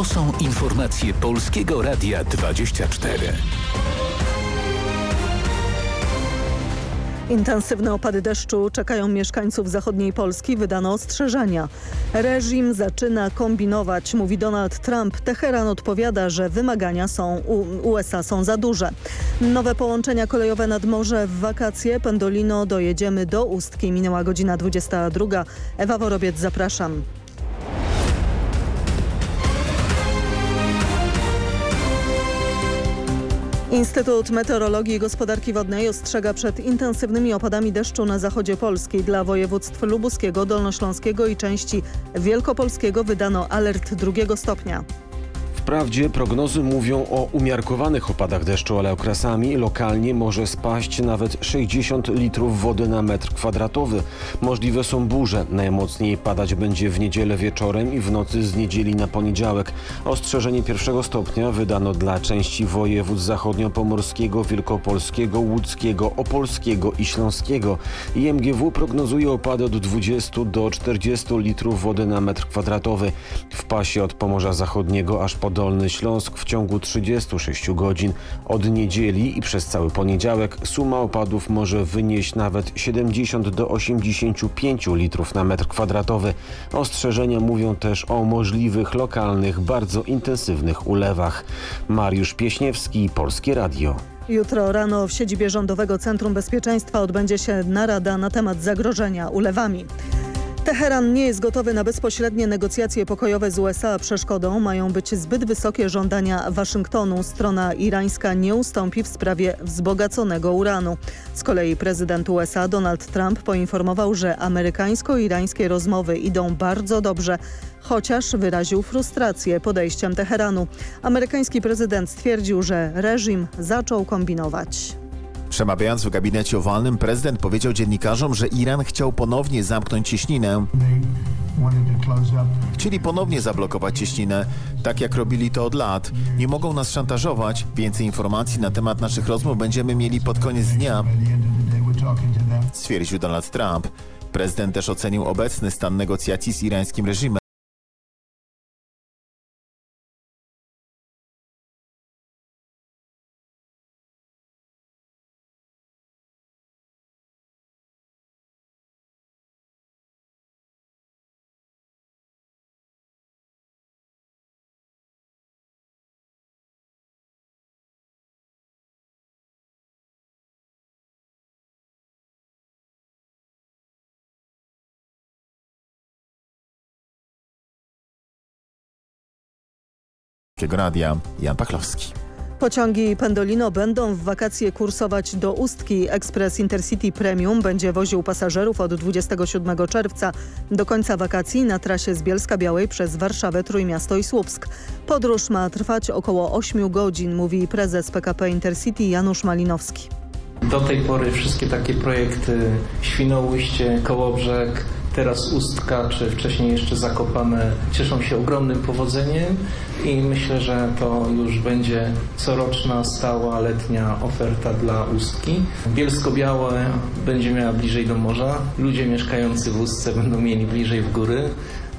To są informacje Polskiego Radia 24. Intensywne opady deszczu czekają mieszkańców zachodniej Polski. Wydano ostrzeżenia. Reżim zaczyna kombinować, mówi Donald Trump. Teheran odpowiada, że wymagania są USA są za duże. Nowe połączenia kolejowe nad morze w wakacje. Pendolino dojedziemy do Ustki. Minęła godzina 22. Ewa Worobiec, zapraszam. Instytut Meteorologii i Gospodarki Wodnej ostrzega przed intensywnymi opadami deszczu na zachodzie Polski. Dla województw lubuskiego, dolnośląskiego i części wielkopolskiego wydano alert drugiego stopnia. Wprawdzie prognozy mówią o umiarkowanych opadach deszczu, ale okresami lokalnie może spaść nawet 60 litrów wody na metr kwadratowy. Możliwe są burze. Najmocniej padać będzie w niedzielę wieczorem i w nocy z niedzieli na poniedziałek. Ostrzeżenie pierwszego stopnia wydano dla części województw zachodniopomorskiego, wielkopolskiego, łódzkiego, opolskiego i śląskiego. IMGW prognozuje opady od 20 do 40 litrów wody na metr kwadratowy. W pasie od Pomorza Zachodniego aż po Dolny Śląsk w ciągu 36 godzin. Od niedzieli i przez cały poniedziałek suma opadów może wynieść nawet 70 do 85 litrów na metr kwadratowy. Ostrzeżenia mówią też o możliwych lokalnych, bardzo intensywnych ulewach. Mariusz Pieśniewski, Polskie Radio. Jutro rano w siedzibie Rządowego Centrum Bezpieczeństwa odbędzie się narada na temat zagrożenia ulewami. Teheran nie jest gotowy na bezpośrednie negocjacje pokojowe z USA. Przeszkodą mają być zbyt wysokie żądania Waszyngtonu. Strona irańska nie ustąpi w sprawie wzbogaconego uranu. Z kolei prezydent USA Donald Trump poinformował, że amerykańsko-irańskie rozmowy idą bardzo dobrze, chociaż wyraził frustrację podejściem Teheranu. Amerykański prezydent stwierdził, że reżim zaczął kombinować. Przemawiając w gabinecie owalnym, prezydent powiedział dziennikarzom, że Iran chciał ponownie zamknąć cieśninę. Chcieli ponownie zablokować cieśninę, tak jak robili to od lat. Nie mogą nas szantażować. Więcej informacji na temat naszych rozmów będziemy mieli pod koniec dnia, stwierdził Donald Trump. Prezydent też ocenił obecny stan negocjacji z irańskim reżimem. Radia Jan Pachlowski. Pociągi Pendolino będą w wakacje kursować do Ustki. Ekspres Intercity Premium będzie woził pasażerów od 27 czerwca do końca wakacji na trasie z Bielska Białej przez Warszawę, Trójmiasto i Słupsk. Podróż ma trwać około 8 godzin, mówi prezes PKP Intercity Janusz Malinowski. Do tej pory wszystkie takie projekty Świnoujście, Kołobrzeg, teraz Ustka, czy wcześniej jeszcze Zakopane cieszą się ogromnym powodzeniem i myślę, że to już będzie coroczna, stała, letnia oferta dla Ustki. Bielsko-Białe będzie miała bliżej do morza, ludzie mieszkający w Ustce będą mieli bliżej w góry.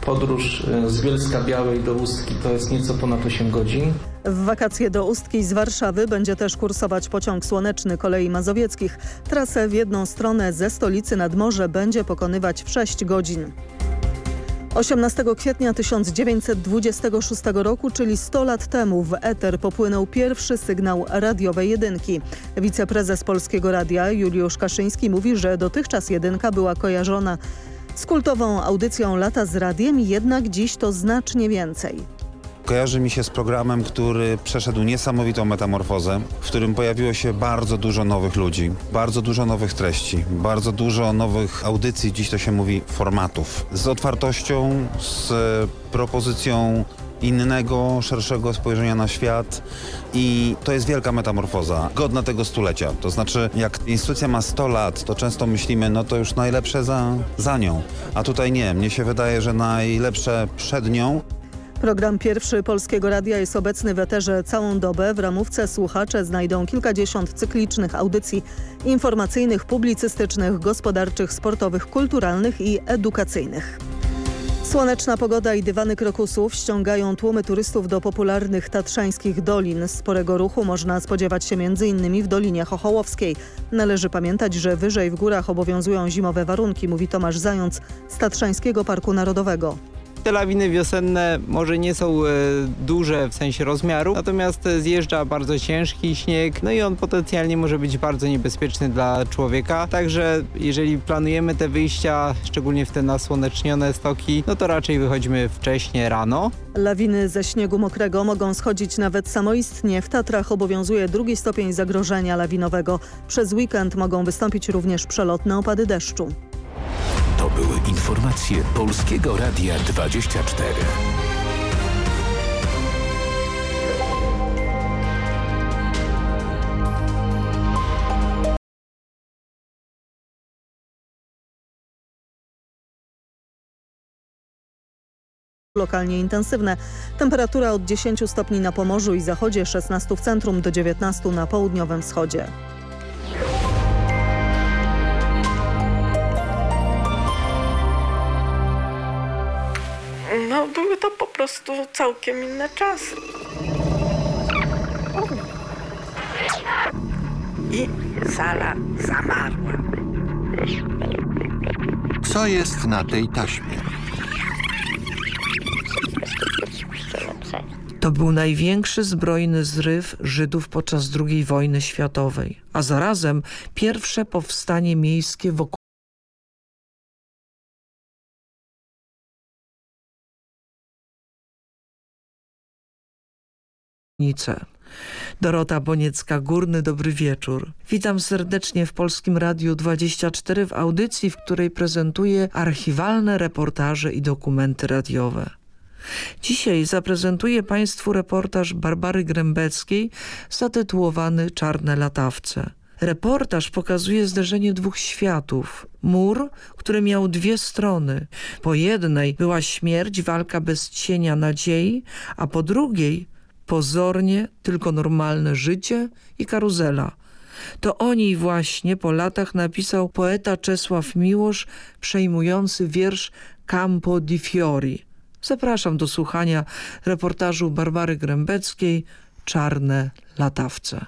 Podróż z Bielska Białej do Ustki to jest nieco ponad 8 godzin. W wakacje do Ustki z Warszawy będzie też kursować pociąg słoneczny kolei mazowieckich. Trasę w jedną stronę ze stolicy nad morze będzie pokonywać w 6 godzin. 18 kwietnia 1926 roku, czyli 100 lat temu w eter popłynął pierwszy sygnał radiowej jedynki. Wiceprezes Polskiego Radia Juliusz Kaszyński mówi, że dotychczas jedynka była kojarzona z kultową audycją Lata z radiem, jednak dziś to znacznie więcej. Kojarzy mi się z programem, który przeszedł niesamowitą metamorfozę, w którym pojawiło się bardzo dużo nowych ludzi, bardzo dużo nowych treści, bardzo dużo nowych audycji, dziś to się mówi formatów, z otwartością, z propozycją innego, szerszego spojrzenia na świat i to jest wielka metamorfoza, godna tego stulecia. To znaczy, jak instytucja ma 100 lat, to często myślimy, no to już najlepsze za, za nią, a tutaj nie. Mnie się wydaje, że najlepsze przed nią. Program pierwszy Polskiego Radia jest obecny w eterze całą dobę. W ramówce słuchacze znajdą kilkadziesiąt cyklicznych audycji informacyjnych, publicystycznych, gospodarczych, sportowych, kulturalnych i edukacyjnych. Słoneczna pogoda i dywany krokusów ściągają tłumy turystów do popularnych tatrzańskich dolin. Sporego ruchu można spodziewać się m.in. w Dolinie Chochołowskiej. Należy pamiętać, że wyżej w górach obowiązują zimowe warunki, mówi Tomasz Zając z Tatrzańskiego Parku Narodowego. Te lawiny wiosenne może nie są e, duże w sensie rozmiaru, natomiast e, zjeżdża bardzo ciężki śnieg, no i on potencjalnie może być bardzo niebezpieczny dla człowieka. Także jeżeli planujemy te wyjścia, szczególnie w te nasłonecznione stoki, no to raczej wychodzimy wcześnie rano. Lawiny ze śniegu mokrego mogą schodzić nawet samoistnie. W Tatrach obowiązuje drugi stopień zagrożenia lawinowego. Przez weekend mogą wystąpić również przelotne opady deszczu. Informacje Polskiego Radia 24. lokalnie intensywne. Temperatura od 10 stopni na Pomorzu i Zachodzie, 16 w centrum do 19 na południowym wschodzie. No, były to po prostu całkiem inne czasy. I sala zamarła. Co jest na tej taśmie? To był największy zbrojny zryw Żydów podczas II wojny światowej, a zarazem pierwsze powstanie miejskie wokół Dorota Boniecka-Górny, dobry wieczór. Witam serdecznie w Polskim Radiu 24 w audycji, w której prezentuję archiwalne reportaże i dokumenty radiowe. Dzisiaj zaprezentuję Państwu reportaż Barbary Grębeckiej zatytułowany Czarne latawce. Reportaż pokazuje zderzenie dwóch światów. Mur, który miał dwie strony. Po jednej była śmierć, walka bez cienia nadziei, a po drugiej pozornie tylko normalne życie i karuzela. To o niej właśnie po latach napisał poeta Czesław Miłosz przejmujący wiersz Campo di Fiori. Zapraszam do słuchania reportażu Barbary Grębeckiej Czarne latawce.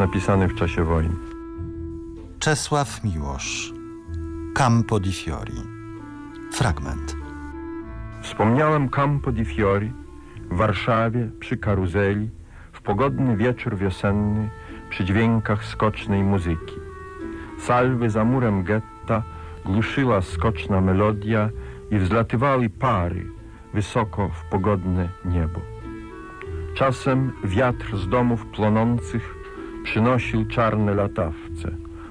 Napisany w czasie wojny. Czesław Miłosz Campo di Fiori Fragment Wspomniałem Campo di Fiori w Warszawie przy karuzeli w pogodny wieczór wiosenny przy dźwiękach skocznej muzyki. Salwy za murem getta gluszyła skoczna melodia i wzlatywały pary wysoko w pogodne niebo. Czasem wiatr z domów plonących przynosił czarne latawce.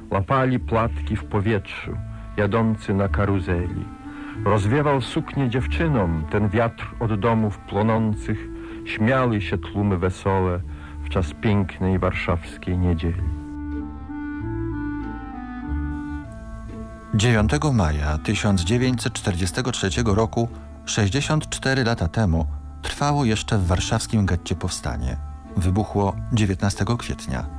Łapali płatki w powietrzu, jadący na karuzeli. Rozwiewał suknie dziewczynom ten wiatr od domów plonących. Śmiały się tłumy wesołe w czas pięknej warszawskiej niedzieli. 9 maja 1943 roku, 64 lata temu, trwało jeszcze w warszawskim getcie powstanie. Wybuchło 19 kwietnia.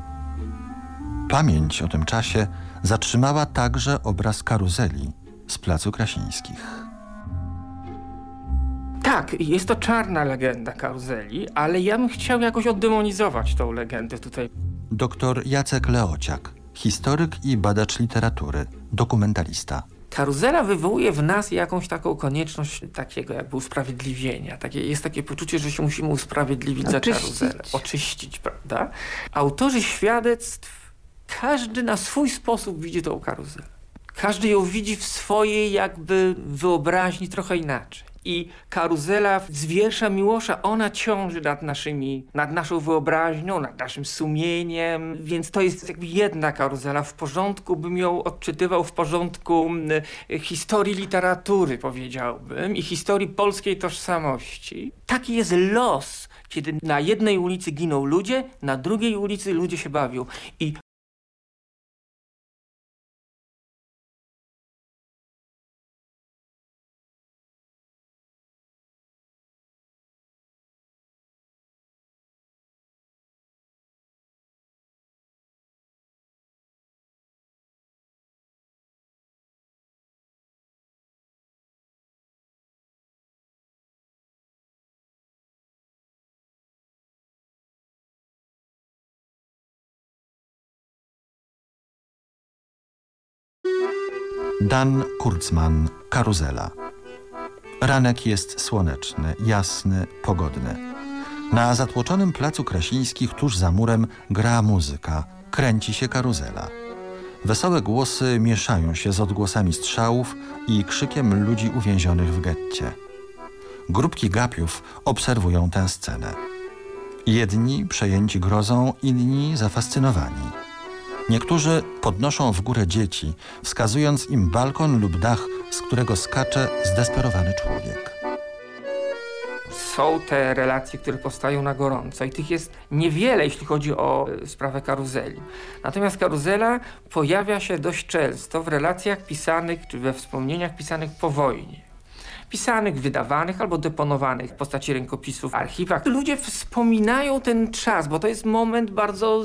Pamięć o tym czasie zatrzymała także obraz karuzeli z Placu Krasińskich. Tak, jest to czarna legenda karuzeli, ale ja bym chciał jakoś oddemonizować tą legendę tutaj. Doktor Jacek Leociak, historyk i badacz literatury, dokumentalista. Karuzela wywołuje w nas jakąś taką konieczność takiego jakby usprawiedliwienia. Takie, jest takie poczucie, że się musimy usprawiedliwić Oczyścić. za karuzelę. Oczyścić, prawda? Autorzy świadectw każdy na swój sposób widzi tą karuzelę. Każdy ją widzi w swojej jakby wyobraźni trochę inaczej. I karuzela z wiersza Miłosza, ona ciąży nad naszymi, nad naszą wyobraźnią, nad naszym sumieniem, więc to jest jakby jedna karuzela. W porządku bym ją odczytywał w porządku mm, historii literatury, powiedziałbym, i historii polskiej tożsamości. Taki jest los kiedy na jednej ulicy giną ludzie, na drugiej ulicy ludzie się bawią. I Dan Kurzman, Karuzela. Ranek jest słoneczny, jasny, pogodny. Na zatłoczonym placu Krasińskich tuż za murem gra muzyka, kręci się karuzela. Wesołe głosy mieszają się z odgłosami strzałów i krzykiem ludzi uwięzionych w getcie. Grupki gapiów obserwują tę scenę. Jedni przejęci grozą, inni zafascynowani. Niektórzy podnoszą w górę dzieci, wskazując im balkon lub dach, z którego skacze zdesperowany człowiek. Są te relacje, które powstają na gorąco i tych jest niewiele, jeśli chodzi o e, sprawę karuzeli. Natomiast karuzela pojawia się dość często w relacjach pisanych czy we wspomnieniach pisanych po wojnie pisanych, wydawanych albo deponowanych w postaci rękopisów w archiwach. Ludzie wspominają ten czas, bo to jest moment bardzo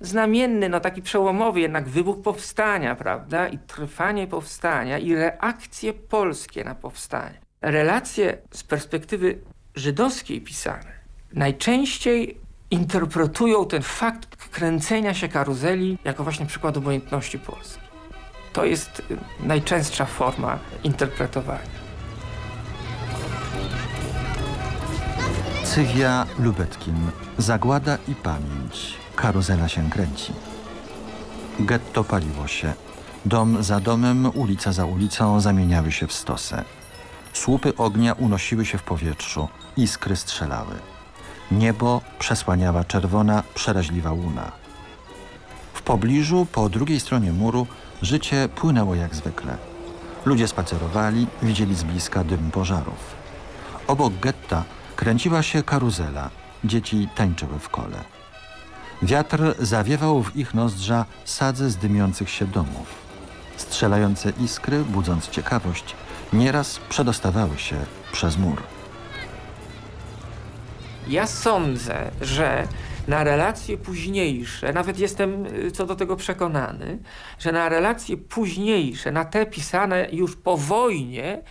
znamienny, no taki przełomowy, jednak wybuch powstania, prawda? I trwanie powstania i reakcje polskie na powstanie. Relacje z perspektywy żydowskiej pisane najczęściej interpretują ten fakt kręcenia się karuzeli jako właśnie przykład obojętności Polski. To jest y, najczęstsza forma interpretowania. Cywia Lubetkin. Zagłada i pamięć. Karuzela się kręci. Getto paliło się. Dom za domem, ulica za ulicą zamieniały się w stosę. Słupy ognia unosiły się w powietrzu. Iskry strzelały. Niebo przesłaniała czerwona, przeraźliwa łuna. W pobliżu, po drugiej stronie muru, życie płynęło jak zwykle. Ludzie spacerowali, widzieli z bliska dym pożarów. Obok getta Kręciła się karuzela. Dzieci tańczyły w kole. Wiatr zawiewał w ich nozdrza sadze z dymiących się domów. Strzelające iskry, budząc ciekawość, nieraz przedostawały się przez mur. Ja sądzę, że na relacje późniejsze, nawet jestem y, co do tego przekonany, że na relacje późniejsze, na te pisane już po wojnie,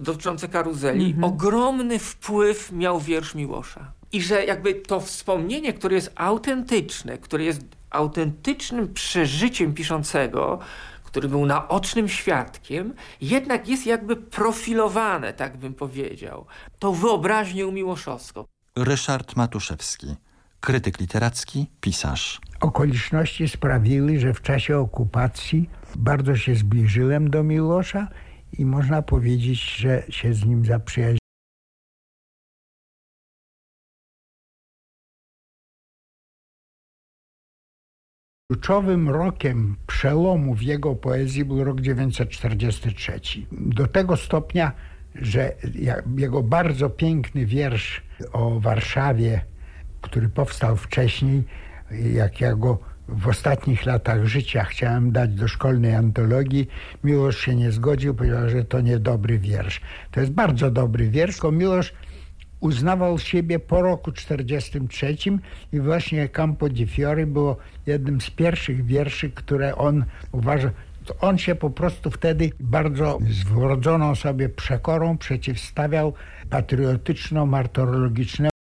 dotyczące karuzeli, mhm. ogromny wpływ miał wiersz Miłosza. I że jakby to wspomnienie, które jest autentyczne, które jest autentycznym przeżyciem piszącego, który był naocznym świadkiem, jednak jest jakby profilowane, tak bym powiedział, tą wyobraźnię miłoszowską. Ryszard Matuszewski, krytyk literacki, pisarz. Okoliczności sprawiły, że w czasie okupacji bardzo się zbliżyłem do Miłosza i można powiedzieć, że się z nim zaprzyjaźniłem. Kluczowym rokiem przełomu w jego poezji był rok 1943. Do tego stopnia, że jego bardzo piękny wiersz o Warszawie, który powstał wcześniej, jak ja go w ostatnich latach życia chciałem dać do szkolnej antologii. Miłosz się nie zgodził, powiedział, że to niedobry wiersz. To jest bardzo dobry wiersz, tylko Miłosz uznawał siebie po roku 43 i właśnie Campo di Fiori było jednym z pierwszych wierszy, które on uważał, on się po prostu wtedy bardzo z wrodzoną sobie przekorą przeciwstawiał patriotyczno-martyrologicznemu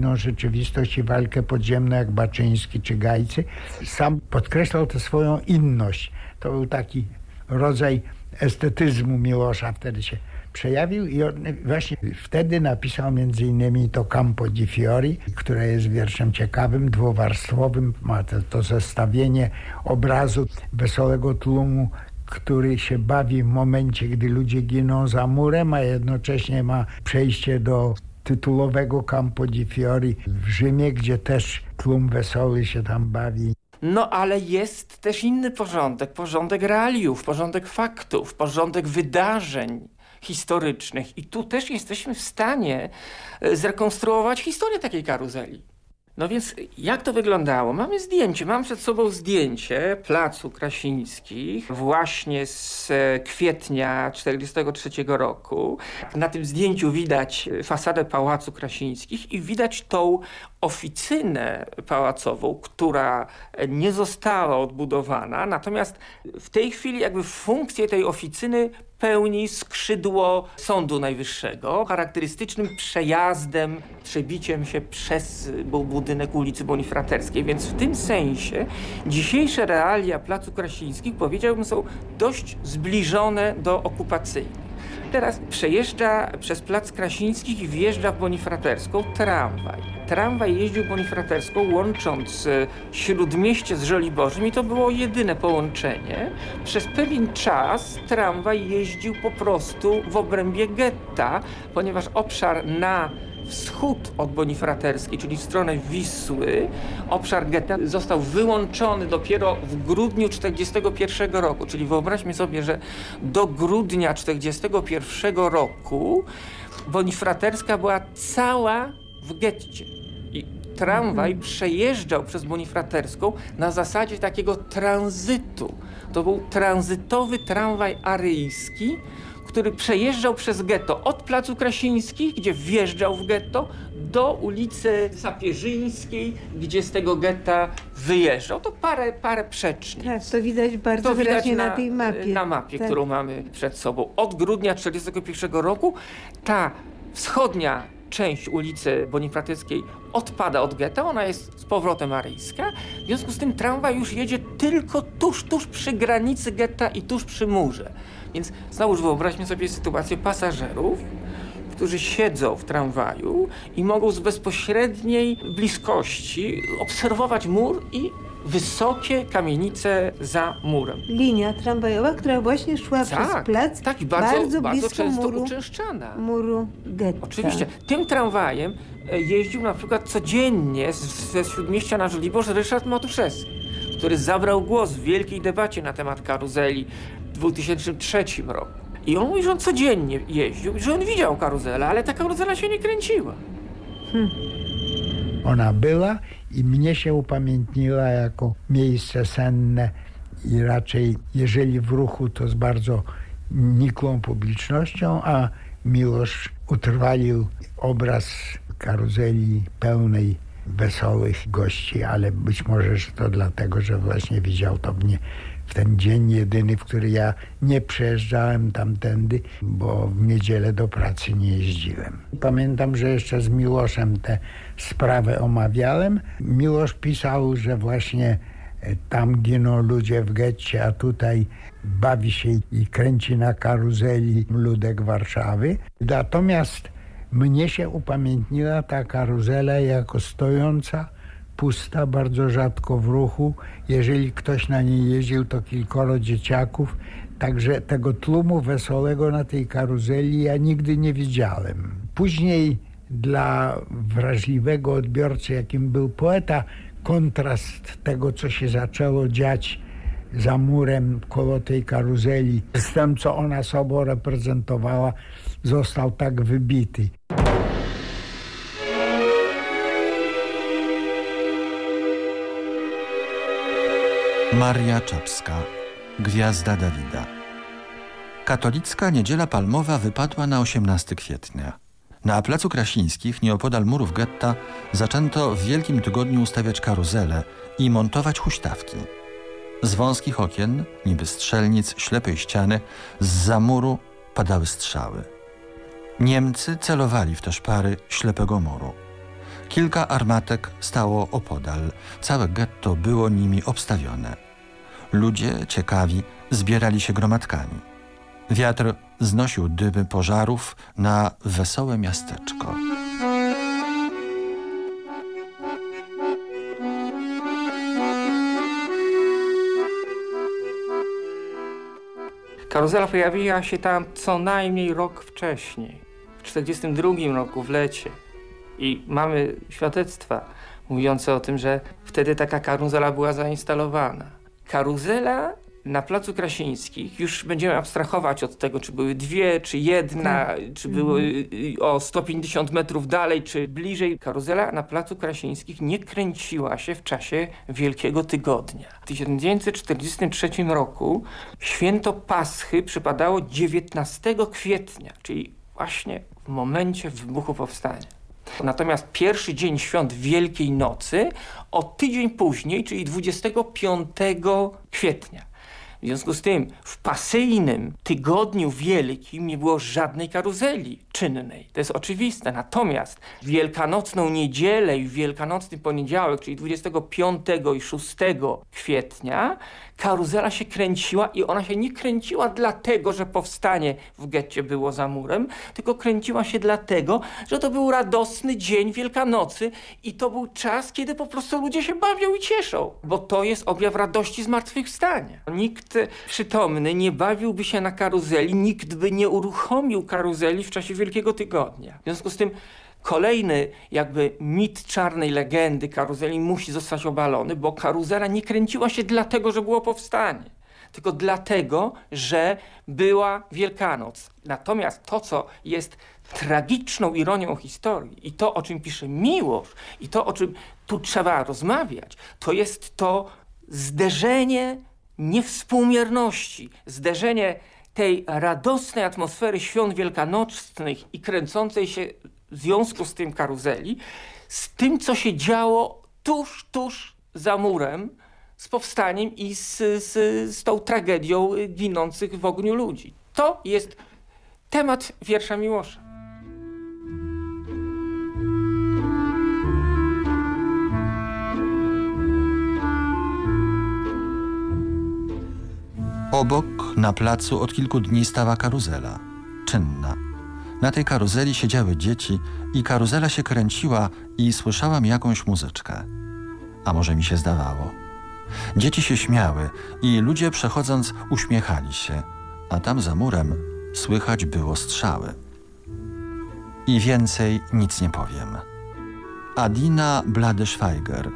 no, rzeczywistość i walkę podziemną jak Baczyński czy Gajcy. Sam podkreślał tę swoją inność. To był taki rodzaj estetyzmu Miłosza wtedy się przejawił i właśnie wtedy napisał między innymi to Campo di Fiori, które jest wierszem ciekawym, dwuwarstwowym. Ma to, to zestawienie obrazu wesołego tłumu który się bawi w momencie, gdy ludzie giną za murem, a jednocześnie ma przejście do tytułowego Campo di Fiori w Rzymie, gdzie też tłum wesoły się tam bawi. No ale jest też inny porządek, porządek realiów, porządek faktów, porządek wydarzeń historycznych i tu też jesteśmy w stanie e, zrekonstruować historię takiej karuzeli. No więc jak to wyglądało? Mamy zdjęcie, mam przed sobą zdjęcie Placu Krasińskich właśnie z e, kwietnia 1943 roku. Na tym zdjęciu widać fasadę Pałacu Krasińskich i widać tą oficynę pałacową, która nie została odbudowana, natomiast w tej chwili jakby funkcję tej oficyny pełni skrzydło Sądu Najwyższego, charakterystycznym przejazdem, przebiciem się przez budynek ulicy Bonifraterskiej, więc w tym sensie dzisiejsze realia Placu Krasińskich powiedziałbym są dość zbliżone do okupacyjnych. Teraz przejeżdża przez Plac Krasińskich i wjeżdża w Bonifraterską tramwaj. Tramwaj jeździł Bonifraterską łącząc e, Śródmieście z Żoliborzem i to było jedyne połączenie. Przez pewien czas tramwaj jeździł po prostu w obrębie getta, ponieważ obszar na wschód od Bonifraterskiej, czyli w stronę Wisły, obszar getta został wyłączony dopiero w grudniu 1941 roku. Czyli wyobraźmy sobie, że do grudnia 1941 roku Bonifraterska była cała w getcie. I tramwaj mhm. przejeżdżał przez Bonifraterską na zasadzie takiego tranzytu. To był tranzytowy tramwaj aryjski, który przejeżdżał przez getto od Placu Krasińskich, gdzie wjeżdżał w getto, do ulicy Sapieżyńskiej, gdzie z tego getta wyjeżdżał. To parę, parę przecznic. Tak, to widać bardzo to wyraźnie na, na, tej mapie. Na mapie, tak. którą mamy przed sobą. Od grudnia 1941 roku ta wschodnia część ulicy Bonifratyckiej odpada od getta, ona jest z powrotem aryjska. W związku z tym tramwaj już jedzie tylko tuż, tuż przy granicy getta i tuż przy murze. Więc znowuż wyobraźmy sobie sytuację pasażerów, którzy siedzą w tramwaju i mogą z bezpośredniej bliskości obserwować mur i wysokie kamienice za murem. Linia tramwajowa, która właśnie szła tak, przez plac, tak, bardzo, bardzo, bardzo często muru, uczęszczana. Muru getta. Oczywiście. Tym tramwajem e, jeździł na przykład codziennie ze Śródmieścia na Żoliborz Ryszard Matuszewski, który zabrał głos w wielkiej debacie na temat karuzeli 2003 roku. I on mówi, że on codziennie jeździł, że on widział karuzelę, ale ta karuzela się nie kręciła. Hmm. Ona była i mnie się upamiętniła jako miejsce senne i raczej jeżeli w ruchu to z bardzo nikłą publicznością, a Miłosz utrwalił obraz karuzeli pełnej wesołych gości, ale być może, że to dlatego, że właśnie widział to mnie w ten dzień jedyny, w który ja nie przejeżdżałem tamtędy, bo w niedzielę do pracy nie jeździłem. Pamiętam, że jeszcze z Miłoszem tę sprawę omawiałem. Miłosz pisał, że właśnie e, tam giną ludzie w getcie, a tutaj bawi się i kręci na karuzeli ludek Warszawy. Natomiast mnie się upamiętniła ta karuzela jako stojąca pusta, bardzo rzadko w ruchu. Jeżeli ktoś na niej jeździł, to kilkoro dzieciaków. Także tego tłumu wesołego na tej karuzeli ja nigdy nie widziałem. Później dla wrażliwego odbiorcy, jakim był poeta, kontrast tego, co się zaczęło dziać za murem koło tej karuzeli, z tym, co ona sobą reprezentowała, został tak wybity. Maria Czapska, Gwiazda Dawida. Katolicka Niedziela Palmowa wypadła na 18 kwietnia. Na Placu Krasińskich, nieopodal murów getta, zaczęto w Wielkim Tygodniu ustawiać karuzele i montować huśtawki. Z wąskich okien, niby strzelnic ślepej ściany, z za muru padały strzały. Niemcy celowali w te szpary ślepego muru. Kilka armatek stało opodal. Całe getto było nimi obstawione. Ludzie, ciekawi, zbierali się gromadkami. Wiatr znosił dymy pożarów na wesołe miasteczko. Karuzela pojawiła się tam co najmniej rok wcześniej, w 1942 roku, w lecie. I mamy świadectwa mówiące o tym, że wtedy taka karuzela była zainstalowana. Karuzela na Placu Krasińskich, już będziemy abstrahować od tego, czy były dwie, czy jedna, tak. czy były mhm. o 150 metrów dalej, czy bliżej. Karuzela na Placu Krasińskich nie kręciła się w czasie Wielkiego Tygodnia. W 1943 roku święto Paschy przypadało 19 kwietnia, czyli właśnie w momencie wybuchu powstania. Natomiast pierwszy dzień świąt Wielkiej Nocy o tydzień później, czyli 25 kwietnia. W związku z tym w pasyjnym tygodniu wielkim nie było żadnej karuzeli czynnej. To jest oczywiste. Natomiast w wielkanocną niedzielę i w wielkanocny poniedziałek, czyli 25 i 6 kwietnia karuzela się kręciła i ona się nie kręciła dlatego, że powstanie w getcie było za murem, tylko kręciła się dlatego, że to był radosny dzień Wielkanocy i to był czas, kiedy po prostu ludzie się bawią i cieszą, bo to jest objaw radości zmartwychwstania. Nikt przytomny nie bawiłby się na karuzeli, nikt by nie uruchomił karuzeli w czasie Wielkiego Tygodnia. W związku z tym Kolejny jakby mit czarnej legendy karuzeli musi zostać obalony, bo karuzela nie kręciła się dlatego, że było powstanie, tylko dlatego, że była Wielkanoc. Natomiast to, co jest tragiczną ironią historii i to, o czym pisze Miłosz i to, o czym tu trzeba rozmawiać, to jest to zderzenie niewspółmierności, zderzenie tej radosnej atmosfery świąt wielkanocnych i kręcącej się w związku z tym karuzeli, z tym, co się działo tuż, tuż za murem, z powstaniem i z, z, z tą tragedią ginących w ogniu ludzi. To jest temat wiersza Miłosza. Obok, na placu od kilku dni stała karuzela, czynna. Na tej karuzeli siedziały dzieci i karuzela się kręciła i słyszałam jakąś muzyczkę. A może mi się zdawało. Dzieci się śmiały i ludzie przechodząc uśmiechali się, a tam za murem słychać było strzały. I więcej nic nie powiem. Adina Bladeszweiger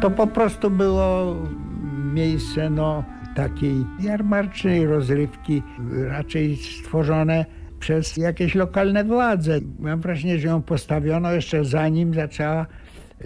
To po prostu było miejsce no, takiej jarmarcznej rozrywki, raczej stworzone przez jakieś lokalne władze. Mam wrażenie, że ją postawiono jeszcze zanim zaczęła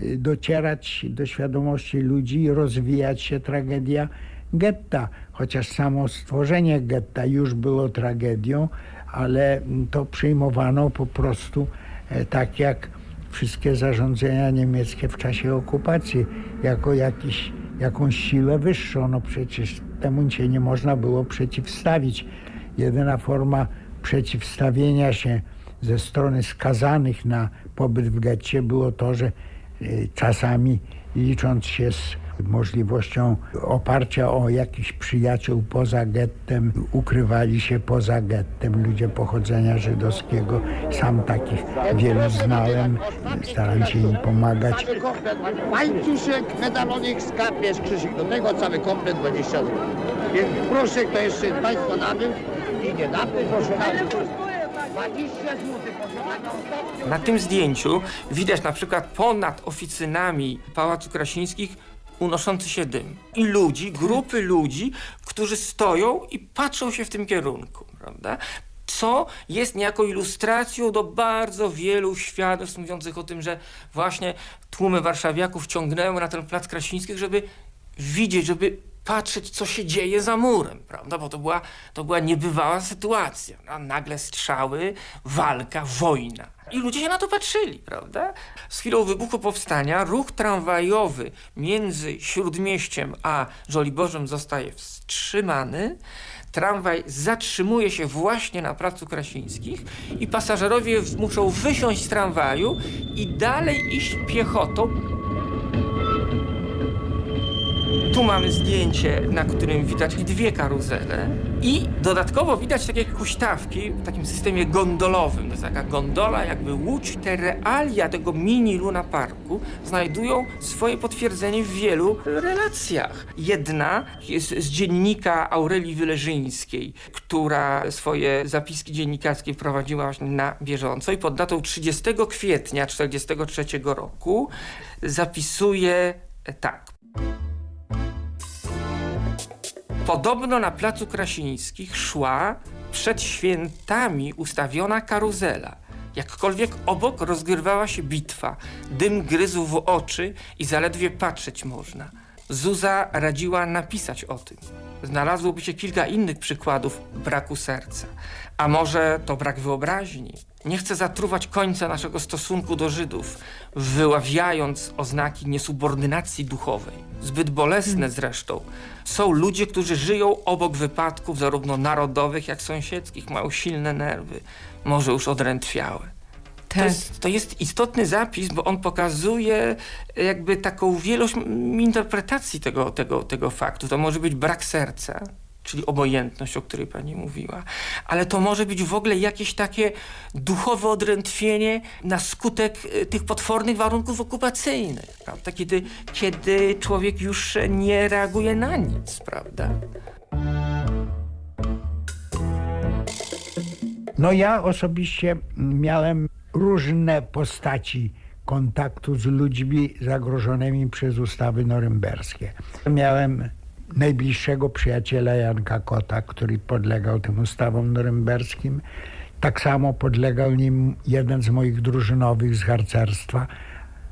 y, docierać do świadomości ludzi i rozwijać się tragedia getta. Chociaż samo stworzenie getta już było tragedią, ale to przyjmowano po prostu e, tak jak wszystkie zarządzenia niemieckie w czasie okupacji jako jakiś, jakąś siłę wyższą. No przecież temu się nie można było przeciwstawić. Jedyna forma przeciwstawienia się ze strony skazanych na pobyt w getcie było to, że y, czasami licząc się z możliwością oparcia o jakichś przyjaciół poza gettem, ukrywali się poza gettem ludzie pochodzenia żydowskiego. Sam takich wielu znałem, starałem się im pomagać. Łańcuszek, medalonik, skarb, krzyżyk, do tego cały komplet 20 zł. Więc proszę, kto jeszcze Państwo nabył i nie nabył, proszę nabył. Na tym zdjęciu widać na przykład ponad oficynami Pałacu Krasińskich unoszący się dym. I ludzi, grupy ludzi, którzy stoją i patrzą się w tym kierunku, prawda? Co jest niejako ilustracją do bardzo wielu świadectw mówiących o tym, że właśnie tłumy warszawiaków ciągnęły na ten plac Krasińskich, żeby widzieć, żeby patrzeć, co się dzieje za murem, prawda? Bo to była, to była niebywała sytuacja. No, nagle strzały, walka, wojna. I ludzie się na to patrzyli, prawda? Z chwilą wybuchu powstania ruch tramwajowy między Śródmieściem a Żoliborzem zostaje wstrzymany. Tramwaj zatrzymuje się właśnie na Placu Krasińskich i pasażerowie muszą wysiąść z tramwaju i dalej iść piechotą tu mamy zdjęcie, na którym widać dwie karuzele i dodatkowo widać takie huśtawki w takim systemie gondolowym. To jest taka gondola, jakby łódź. Te realia tego mini Luna Parku znajdują swoje potwierdzenie w wielu relacjach. Jedna jest z dziennika Aurelii Wyleżyńskiej, która swoje zapiski dziennikarskie prowadziła właśnie na bieżąco i pod datą 30 kwietnia 1943 roku zapisuje tak. Podobno na placu Krasińskich szła przed świętami ustawiona karuzela. Jakkolwiek obok rozgrywała się bitwa, dym gryzł w oczy i zaledwie patrzeć można. Zuza radziła napisać o tym. Znalazłoby się kilka innych przykładów braku serca. A może to brak wyobraźni? Nie chcę zatruwać końca naszego stosunku do Żydów, wyławiając oznaki niesubordynacji duchowej. Zbyt bolesne zresztą. Są ludzie, którzy żyją obok wypadków zarówno narodowych, jak sąsiedzkich, mają silne nerwy, może już odrętwiałe. Tak. To, jest, to jest istotny zapis, bo on pokazuje jakby taką wielość interpretacji tego, tego, tego faktu. To może być brak serca, czyli obojętność, o której pani mówiła. Ale to może być w ogóle jakieś takie duchowe odrętwienie na skutek y, tych potwornych warunków okupacyjnych, prawda? Kiedy, kiedy człowiek już nie reaguje na nic, prawda? No ja osobiście miałem różne postaci kontaktu z ludźmi zagrożonymi przez ustawy norymberskie. Miałem najbliższego przyjaciela Janka Kota, który podlegał tym ustawom norymberskim. Tak samo podlegał nim jeden z moich drużynowych z harcerstwa,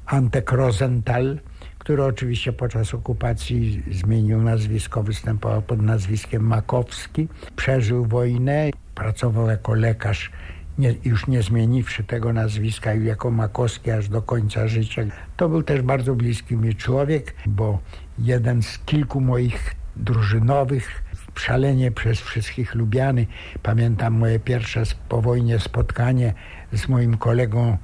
Antek Rosenthal, który oczywiście podczas okupacji zmienił nazwisko, występował pod nazwiskiem Makowski. Przeżył wojnę, pracował jako lekarz nie, już nie zmieniwszy tego nazwiska jako Makowski aż do końca życia. To był też bardzo bliski mi człowiek, bo jeden z kilku moich drużynowych, szalenie przez wszystkich lubiany. Pamiętam moje pierwsze po wojnie spotkanie z moim kolegą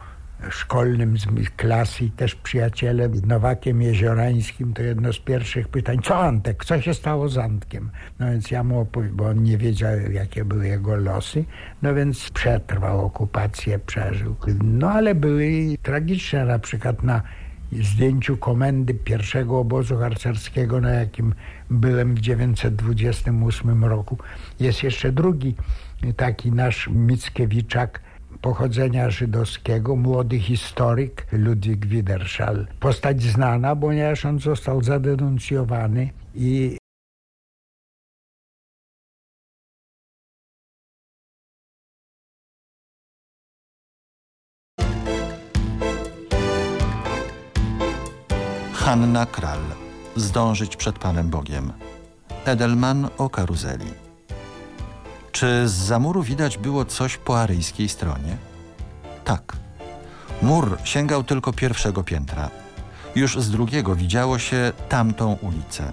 szkolnym z klasy i też przyjacielem Nowakiem Jeziorańskim, to jedno z pierwszych pytań, co Antek, co się stało z Antkiem? No więc ja mu opowiem, bo on nie wiedział, jakie były jego losy, no więc przetrwał okupację, przeżył. No ale były tragiczne, na przykład na zdjęciu komendy pierwszego obozu harcerskiego, na jakim byłem w 1928 roku. Jest jeszcze drugi taki nasz Mickiewiczak, pochodzenia żydowskiego, młody historyk Ludwik Widerszal. Postać znana, ponieważ on został zadenuncjowany i Hanna Kral. Zdążyć przed Panem Bogiem. Edelman o karuzeli. Czy z zamuru widać było coś po aryjskiej stronie? Tak. Mur sięgał tylko pierwszego piętra. Już z drugiego widziało się tamtą ulicę.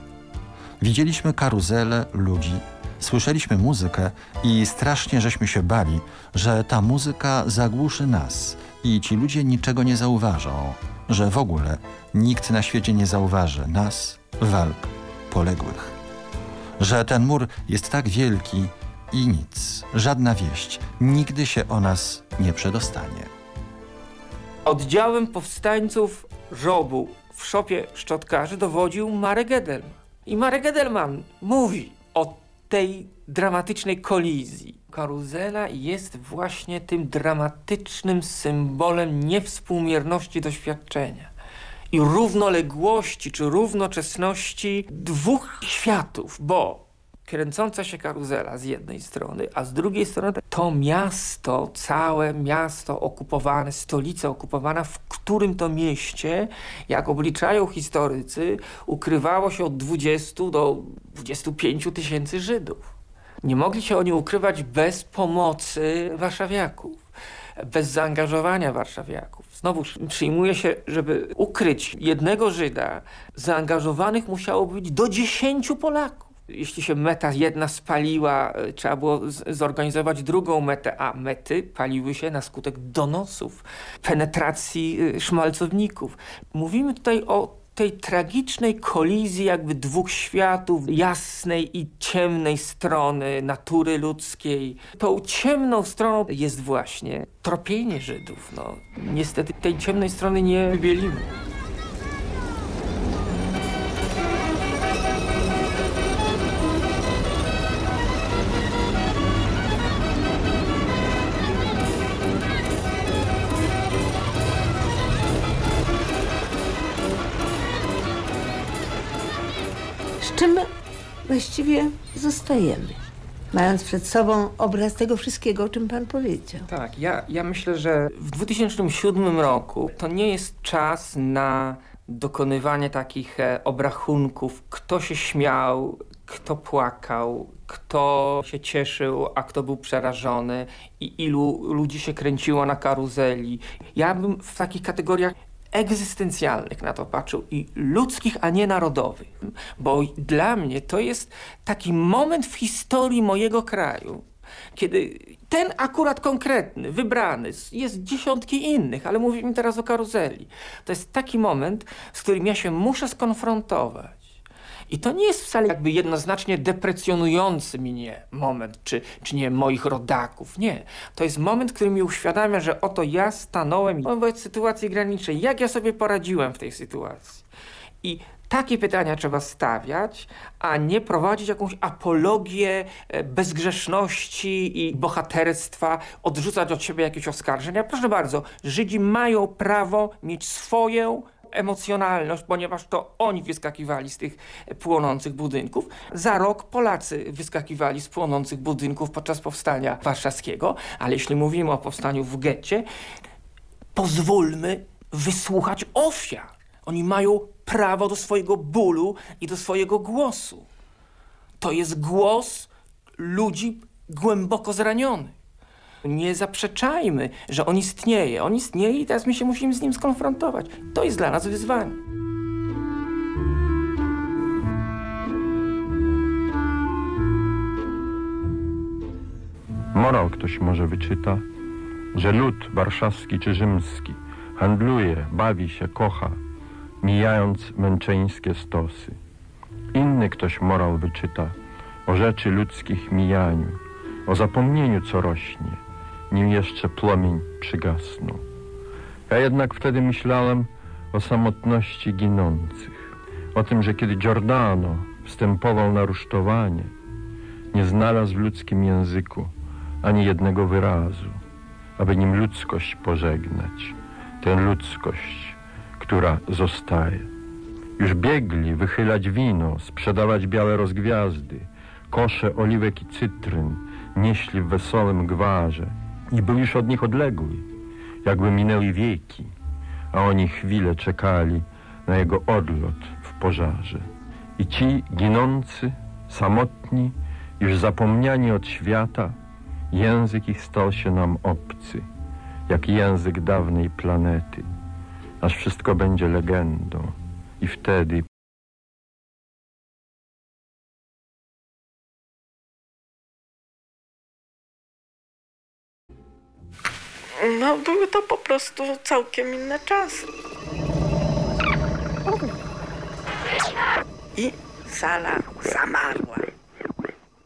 Widzieliśmy karuzelę, ludzi, słyszeliśmy muzykę i strasznie żeśmy się bali, że ta muzyka zagłuszy nas i ci ludzie niczego nie zauważą, że w ogóle nikt na świecie nie zauważy nas, walk, poległych. Że ten mur jest tak wielki, i nic, żadna wieść, nigdy się o nas nie przedostanie. Oddziałem powstańców żobu w szopie szczotkarzy dowodził Marek Edelman. I Marek Edelman mówi o tej dramatycznej kolizji. Karuzela jest właśnie tym dramatycznym symbolem niewspółmierności doświadczenia i równoległości czy równoczesności dwóch światów, bo kręcąca się karuzela z jednej strony, a z drugiej strony to miasto, całe miasto okupowane, stolica okupowana, w którym to mieście, jak obliczają historycy, ukrywało się od 20 do 25 tysięcy Żydów. Nie mogli się oni ukrywać bez pomocy warszawiaków, bez zaangażowania warszawiaków. Znowu przyjmuje się, żeby ukryć jednego Żyda, zaangażowanych musiało być do dziesięciu Polaków jeśli się meta jedna spaliła, e, trzeba było zorganizować drugą metę, a mety paliły się na skutek donosów, penetracji e, szmalcowników. Mówimy tutaj o tej tragicznej kolizji jakby dwóch światów, jasnej i ciemnej strony natury ludzkiej. Tą ciemną stroną jest właśnie tropienie Żydów. No, niestety tej ciemnej strony nie wybielimy. Właściwie zostajemy? Mając przed sobą obraz tego wszystkiego, o czym pan powiedział. Tak, ja, ja myślę, że w 2007 roku to nie jest czas na dokonywanie takich e, obrachunków, kto się śmiał, kto płakał, kto się cieszył, a kto był przerażony i ilu ludzi się kręciło na karuzeli. Ja bym w takich kategoriach egzystencjalnych na to patrzył i ludzkich, a nie narodowych. Bo dla mnie to jest taki moment w historii mojego kraju, kiedy ten akurat konkretny, wybrany, jest dziesiątki innych, ale mówimy teraz o karuzeli. To jest taki moment, z którym ja się muszę skonfrontować. I to nie jest wcale jakby jednoznacznie deprecjonujący mnie moment, czy, czy nie moich rodaków. Nie. To jest moment, który mi uświadamia, że oto ja stanąłem wobec sytuacji granicznej. Jak ja sobie poradziłem w tej sytuacji? I takie pytania trzeba stawiać, a nie prowadzić jakąś apologię e, bezgrzeszności i bohaterstwa, odrzucać od siebie jakieś oskarżenia. Proszę bardzo, Żydzi mają prawo mieć swoją emocjonalność, ponieważ to oni wyskakiwali z tych płonących budynków. Za rok Polacy wyskakiwali z płonących budynków podczas powstania warszawskiego, ale jeśli mówimy o powstaniu w getcie, pozwólmy wysłuchać ofiar. Oni mają prawo do swojego bólu i do swojego głosu. To jest głos ludzi głęboko zranionych. Nie zaprzeczajmy, że on istnieje. On istnieje i teraz my się musimy z nim skonfrontować. To jest dla nas wyzwanie. Morał ktoś może wyczyta, że lud warszawski czy rzymski handluje, bawi się, kocha, mijając męczeńskie stosy. Inny ktoś morał wyczyta o rzeczy ludzkich mijaniu, o zapomnieniu co rośnie, nim jeszcze płomień przygasnął. Ja jednak wtedy myślałem o samotności ginących, o tym, że kiedy Giordano wstępował na rusztowanie, nie znalazł w ludzkim języku ani jednego wyrazu, aby nim ludzkość pożegnać, tę ludzkość, która zostaje. Już biegli wychylać wino, sprzedawać białe rozgwiazdy, kosze oliwek i cytryn nieśli w wesołym gwarze, i był już od nich odległy, jakby minęły wieki, a oni chwilę czekali na jego odlot w pożarze. I ci ginący, samotni, już zapomniani od świata, język ich stał się nam obcy, jak język dawnej planety, aż wszystko będzie legendą. I wtedy No, były to po prostu całkiem inne czasy. I sala zamarła.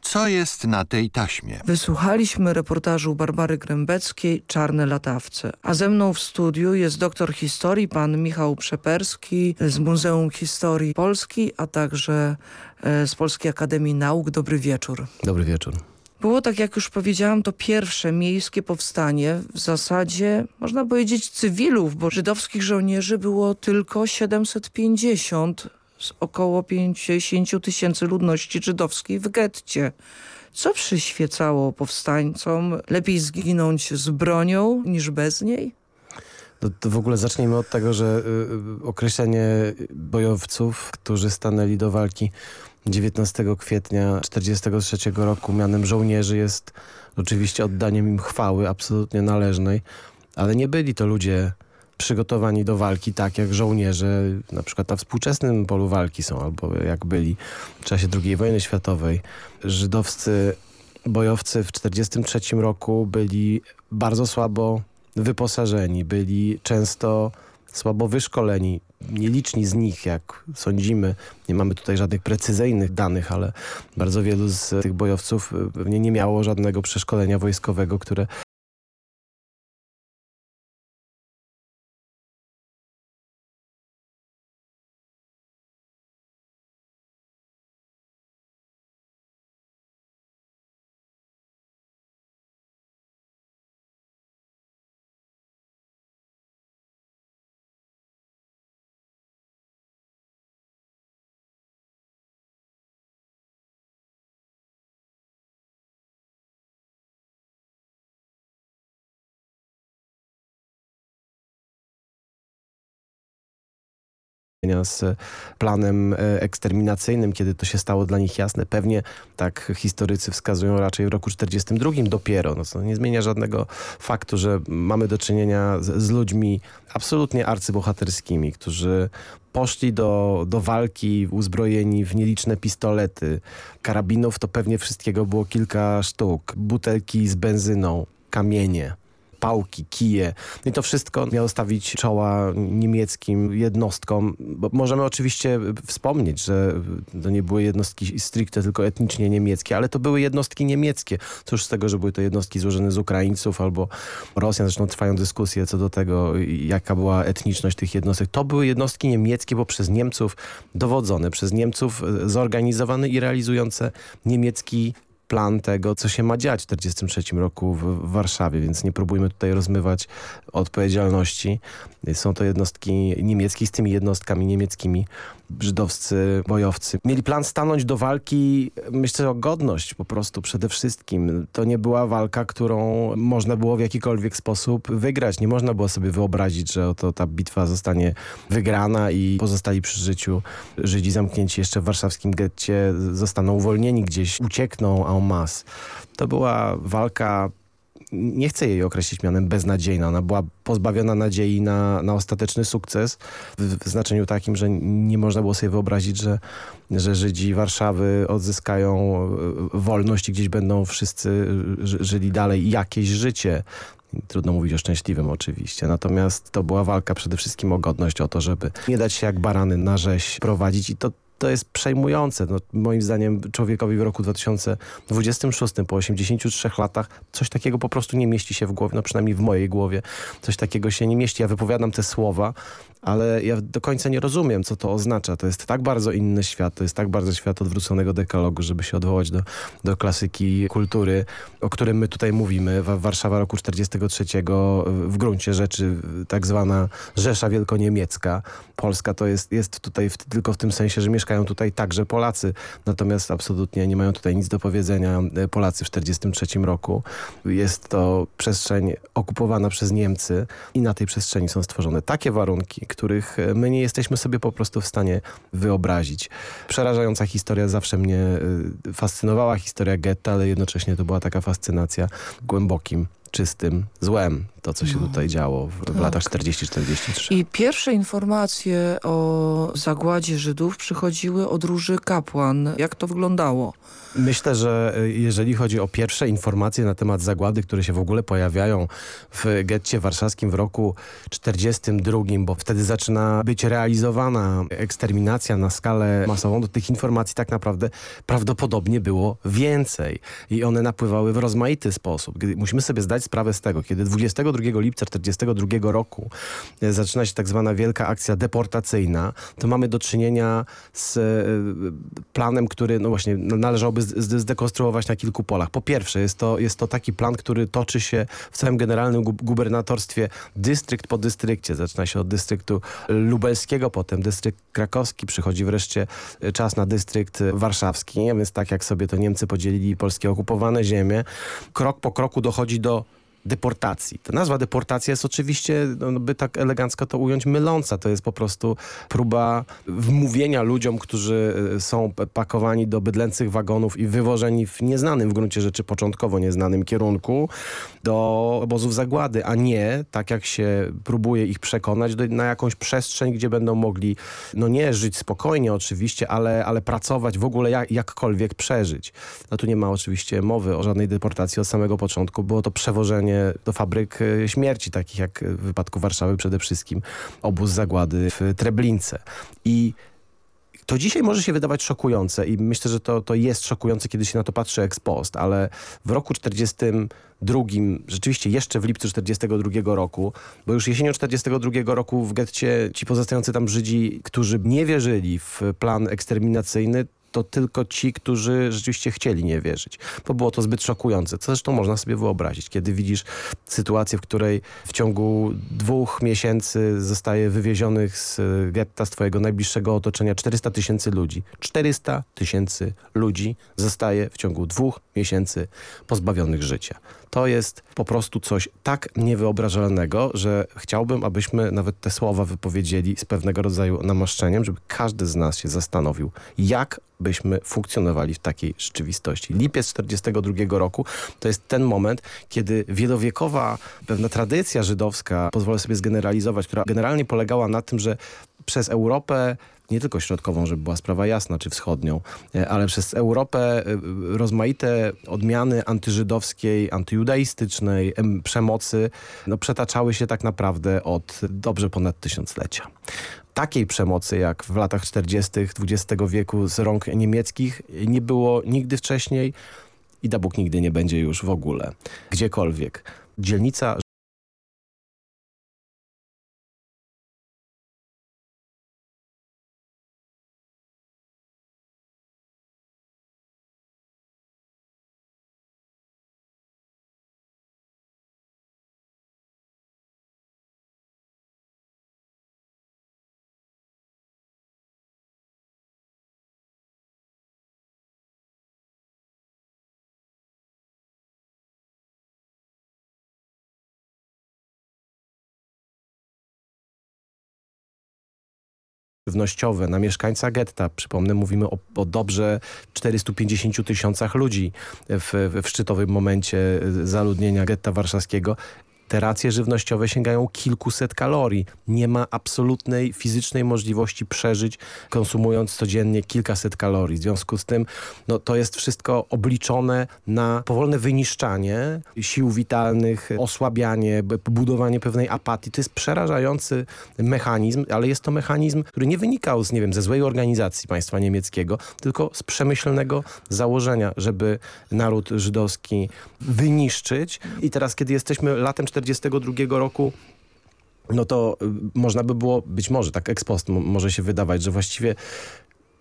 Co jest na tej taśmie? Wysłuchaliśmy reportażu Barbary Grębeckiej Czarne latawce. A ze mną w studiu jest doktor historii, pan Michał Przeperski z Muzeum Historii Polski, a także e, z Polskiej Akademii Nauk. Dobry wieczór. Dobry wieczór. Było, tak jak już powiedziałam, to pierwsze miejskie powstanie, w zasadzie można powiedzieć cywilów, bo żydowskich żołnierzy było tylko 750 z około 50 tysięcy ludności żydowskiej w getcie. Co przyświecało powstańcom? Lepiej zginąć z bronią niż bez niej? To, to w ogóle zacznijmy od tego, że y, określenie bojowców, którzy stanęli do walki 19 kwietnia 1943 roku mianem żołnierzy jest oczywiście oddaniem im chwały absolutnie należnej, ale nie byli to ludzie przygotowani do walki tak jak żołnierze na przykład na współczesnym polu walki są albo jak byli w czasie II wojny światowej. Żydowscy bojowcy w 1943 roku byli bardzo słabo wyposażeni, byli często słabo wyszkoleni. Nieliczni z nich, jak sądzimy, nie mamy tutaj żadnych precyzyjnych danych, ale bardzo wielu z tych bojowców pewnie nie miało żadnego przeszkolenia wojskowego, które z planem e, eksterminacyjnym, kiedy to się stało dla nich jasne. Pewnie tak historycy wskazują raczej w roku 42 dopiero. No, to nie zmienia żadnego faktu, że mamy do czynienia z, z ludźmi absolutnie arcybohaterskimi, którzy poszli do, do walki uzbrojeni w nieliczne pistolety. Karabinów to pewnie wszystkiego było kilka sztuk. Butelki z benzyną, kamienie pałki, kije. I to wszystko miało stawić czoła niemieckim jednostkom. Bo możemy oczywiście wspomnieć, że to nie były jednostki stricte tylko etnicznie niemieckie, ale to były jednostki niemieckie. Cóż z tego, że były to jednostki złożone z Ukraińców albo Rosjan. Zresztą trwają dyskusje co do tego, jaka była etniczność tych jednostek. To były jednostki niemieckie, bo przez Niemców dowodzone, przez Niemców zorganizowane i realizujące niemiecki plan tego, co się ma dziać w 1943 roku w Warszawie, więc nie próbujmy tutaj rozmywać odpowiedzialności. Są to jednostki niemieckie, z tymi jednostkami niemieckimi żydowscy bojowcy. Mieli plan stanąć do walki, myślę o godność po prostu przede wszystkim. To nie była walka, którą można było w jakikolwiek sposób wygrać. Nie można było sobie wyobrazić, że oto ta bitwa zostanie wygrana i pozostali przy życiu Żydzi zamknięci jeszcze w warszawskim getcie zostaną uwolnieni gdzieś, uciekną en masse. To była walka nie chcę jej określić mianem beznadziejna. Ona była pozbawiona nadziei na, na ostateczny sukces w, w, znaczeniu takim, że nie można było sobie wyobrazić, że, że Żydzi Warszawy odzyskają e, wolność i gdzieś będą wszyscy żyli dalej jakieś życie. Trudno mówić o szczęśliwym oczywiście. Natomiast to była walka przede wszystkim o godność, o to, żeby nie dać się jak barany na rzeź prowadzić i to to jest przejmujące. No, moim zdaniem człowiekowi w roku 2026, po 83 latach, coś takiego po prostu nie mieści się w głowie, no przynajmniej w mojej głowie. Coś takiego się nie mieści. Ja wypowiadam te słowa, ale ja do końca nie rozumiem, co to oznacza. To jest tak bardzo inny świat, to jest tak bardzo świat odwróconego dekalogu, żeby się odwołać do, do klasyki kultury, o którym my tutaj mówimy. Warszawa roku 43 w gruncie rzeczy tak zwana Rzesza Wielkoniemiecka. Polska to jest, jest tutaj w, tylko w tym sensie, że mieszkają tutaj także Polacy, natomiast absolutnie nie mają tutaj nic do powiedzenia e, Polacy w 43 roku. Jest to przestrzeń okupowana przez Niemcy i na tej przestrzeni są stworzone takie warunki, których e, my nie jesteśmy sobie po prostu w stanie wyobrazić. Przerażająca historia zawsze mnie e, fascynowała, historia getta, ale jednocześnie to była taka fascynacja głębokim czystym złem, to co się no, tutaj działo w, tak. latach 40-43. I pierwsze informacje o zagładzie Żydów przychodziły od Róży Kapłan. Jak to wyglądało? Myślę, że e, jeżeli chodzi o pierwsze informacje na temat zagłady, które się w ogóle pojawiają w getcie warszawskim w roku 42, bo wtedy zaczyna być realizowana eksterminacja na skalę masową, to tych informacji tak naprawdę prawdopodobnie było więcej i one napływały w rozmaity sposób. Musimy sobie zdać sprawę z tego, kiedy 22 lipca 1942 roku e, zaczyna się tak zwana wielka akcja deportacyjna, to mamy do czynienia z e, planem, który no właśnie należałoby zdekonstruować na kilku polach. Po pierwsze, jest to, jest to taki plan, który toczy się w całym generalnym gubernatorstwie dystrykt po dystrykcie. Zaczyna się od dystryktu lubelskiego, potem dystrykt krakowski, przychodzi wreszcie czas na dystrykt warszawski, więc tak jak sobie to Niemcy podzielili polskie okupowane ziemie, krok po kroku dochodzi do deportacji. Ta nazwa deportacja jest oczywiście, no, by tak elegancko to ująć, myląca. To jest po prostu próba wmówienia ludziom, którzy e, są pakowani do bydlęcych wagonów i wywożeni w nieznanym w gruncie rzeczy początkowo nieznanym kierunku do obozów zagłady, a nie, tak jak się próbuje ich przekonać, do, na jakąś przestrzeń, gdzie będą mogli, no nie żyć spokojnie oczywiście, ale, ale pracować, w ogóle jak, jakkolwiek przeżyć. No tu nie ma oczywiście mowy o żadnej deportacji od samego początku. Było to przewożenie do fabryk e, śmierci, takich jak w wypadku Warszawy przede wszystkim obóz zagłady w Treblince. I to dzisiaj może się wydawać szokujące i myślę, że to, to jest szokujące, kiedy się na to patrzy ex post, ale w roku 42, rzeczywiście jeszcze w lipcu 42 roku, bo już jesienią 42 roku w getcie ci pozostający tam Żydzi, którzy nie wierzyli w plan eksterminacyjny, to tylko ci, którzy rzeczywiście chcieli nie wierzyć. Bo było to zbyt szokujące, co zresztą można sobie wyobrazić, kiedy widzisz sytuację, w której w ciągu dwóch miesięcy zostaje wywiezionych z getta, z twojego najbliższego otoczenia 400 tysięcy ludzi. 400 tysięcy ludzi zostaje w ciągu dwóch miesięcy pozbawionych życia. To jest po prostu coś tak niewyobrażalnego, że chciałbym, abyśmy nawet te słowa wypowiedzieli z pewnego rodzaju namaszczeniem, żeby każdy z nas się zastanowił, jak byśmy funkcjonowali w takiej rzeczywistości. Lipiec 42 roku to jest ten moment, kiedy wielowiekowa pewna tradycja żydowska, pozwolę sobie zgeneralizować, która generalnie polegała na tym, że przez Europę nie tylko środkową, żeby była sprawa jasna, czy wschodnią, e, ale przez Europę e, rozmaite odmiany antyżydowskiej, antyjudaistycznej przemocy no, przetaczały się tak naprawdę od dobrze ponad tysiąclecia takiej przemocy jak w latach 40. XX wieku z rąk niemieckich nie było nigdy wcześniej i da Bóg nigdy nie będzie już w ogóle. Gdziekolwiek. Dzielnica żywnościowe na mieszkańca getta. Przypomnę, mówimy o, o dobrze 450 tysiącach ludzi w, w szczytowym momencie zaludnienia getta warszawskiego te racje żywnościowe sięgają kilkuset kalorii. Nie ma absolutnej fizycznej możliwości przeżyć konsumując codziennie kilkaset kalorii. W związku z tym no, to jest wszystko obliczone na powolne wyniszczanie sił witalnych, osłabianie, budowanie pewnej apatii. To jest przerażający mechanizm, ale jest to mechanizm, który nie wynikał z, nie wiem, ze złej organizacji państwa niemieckiego, tylko z przemyślnego założenia, żeby naród żydowski wyniszczyć. I teraz, kiedy jesteśmy latem 1942 roku no to y, można by było, być może tak ex post może się wydawać, że właściwie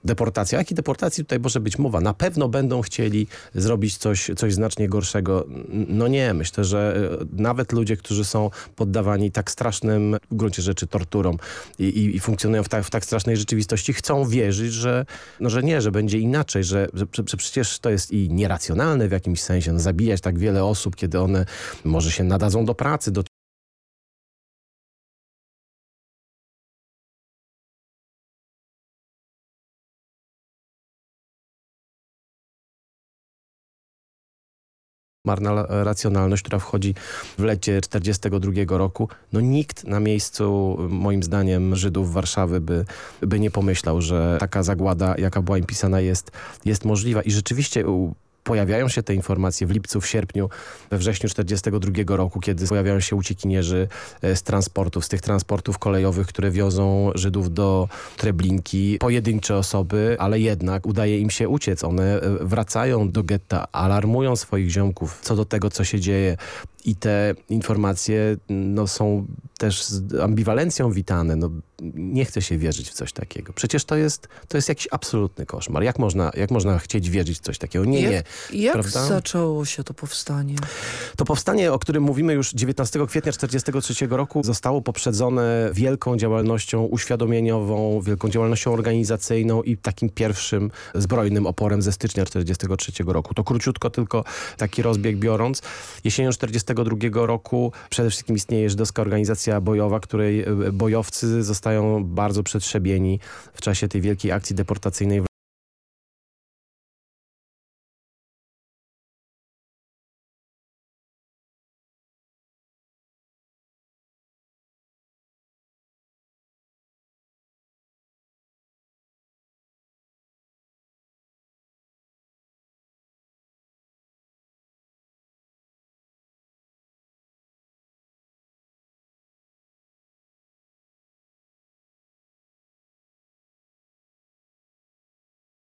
deportacja. Jakiej deportacji tutaj może być mowa? Na pewno będą chcieli zrobić coś, coś znacznie gorszego. No nie, myślę, że y, nawet ludzie, którzy są poddawani tak strasznym, w gruncie rzeczy, torturom i, i, i funkcjonują w tak, w tak strasznej rzeczywistości, chcą wierzyć, że, no, że nie, że będzie inaczej, że, że, że przecież to jest i nieracjonalne w jakimś sensie, no, zabijać tak wiele osób, kiedy one może się nadadzą do pracy, do marna racjonalność, która wchodzi w lecie 42 roku. No nikt na miejscu, moim zdaniem, Żydów Warszawy by, by nie pomyślał, że taka zagłada, jaka była im pisana, jest, jest możliwa. I rzeczywiście pojawiają się te informacje w lipcu, w sierpniu, we wrześniu 42 roku, kiedy pojawiają się uciekinierzy e, z transportów, z tych transportów kolejowych, które wiozą Żydów do Treblinki. Pojedyncze osoby, ale jednak udaje im się uciec. One e, wracają do getta, alarmują swoich ziomków co do tego, co się dzieje. I te informacje no, są też z ambiwalencją witane. No, nie chce się wierzyć w coś takiego. Przecież to jest, to jest jakiś absolutny koszmar. Jak można, jak można chcieć wierzyć w coś takiego? Nie, jak, nie. Jak prawda? zaczęło się to powstanie? To powstanie, o którym mówimy już 19 kwietnia 1943 roku, zostało poprzedzone wielką działalnością uświadomieniową, wielką działalnością organizacyjną i takim pierwszym zbrojnym oporem ze stycznia 1943 roku. To króciutko tylko taki rozbieg biorąc. Jesienią 1942 roku. Przede wszystkim istnieje żydowska organizacja bojowa, której e, bojowcy zostają bardzo przetrzebieni w czasie tej wielkiej akcji deportacyjnej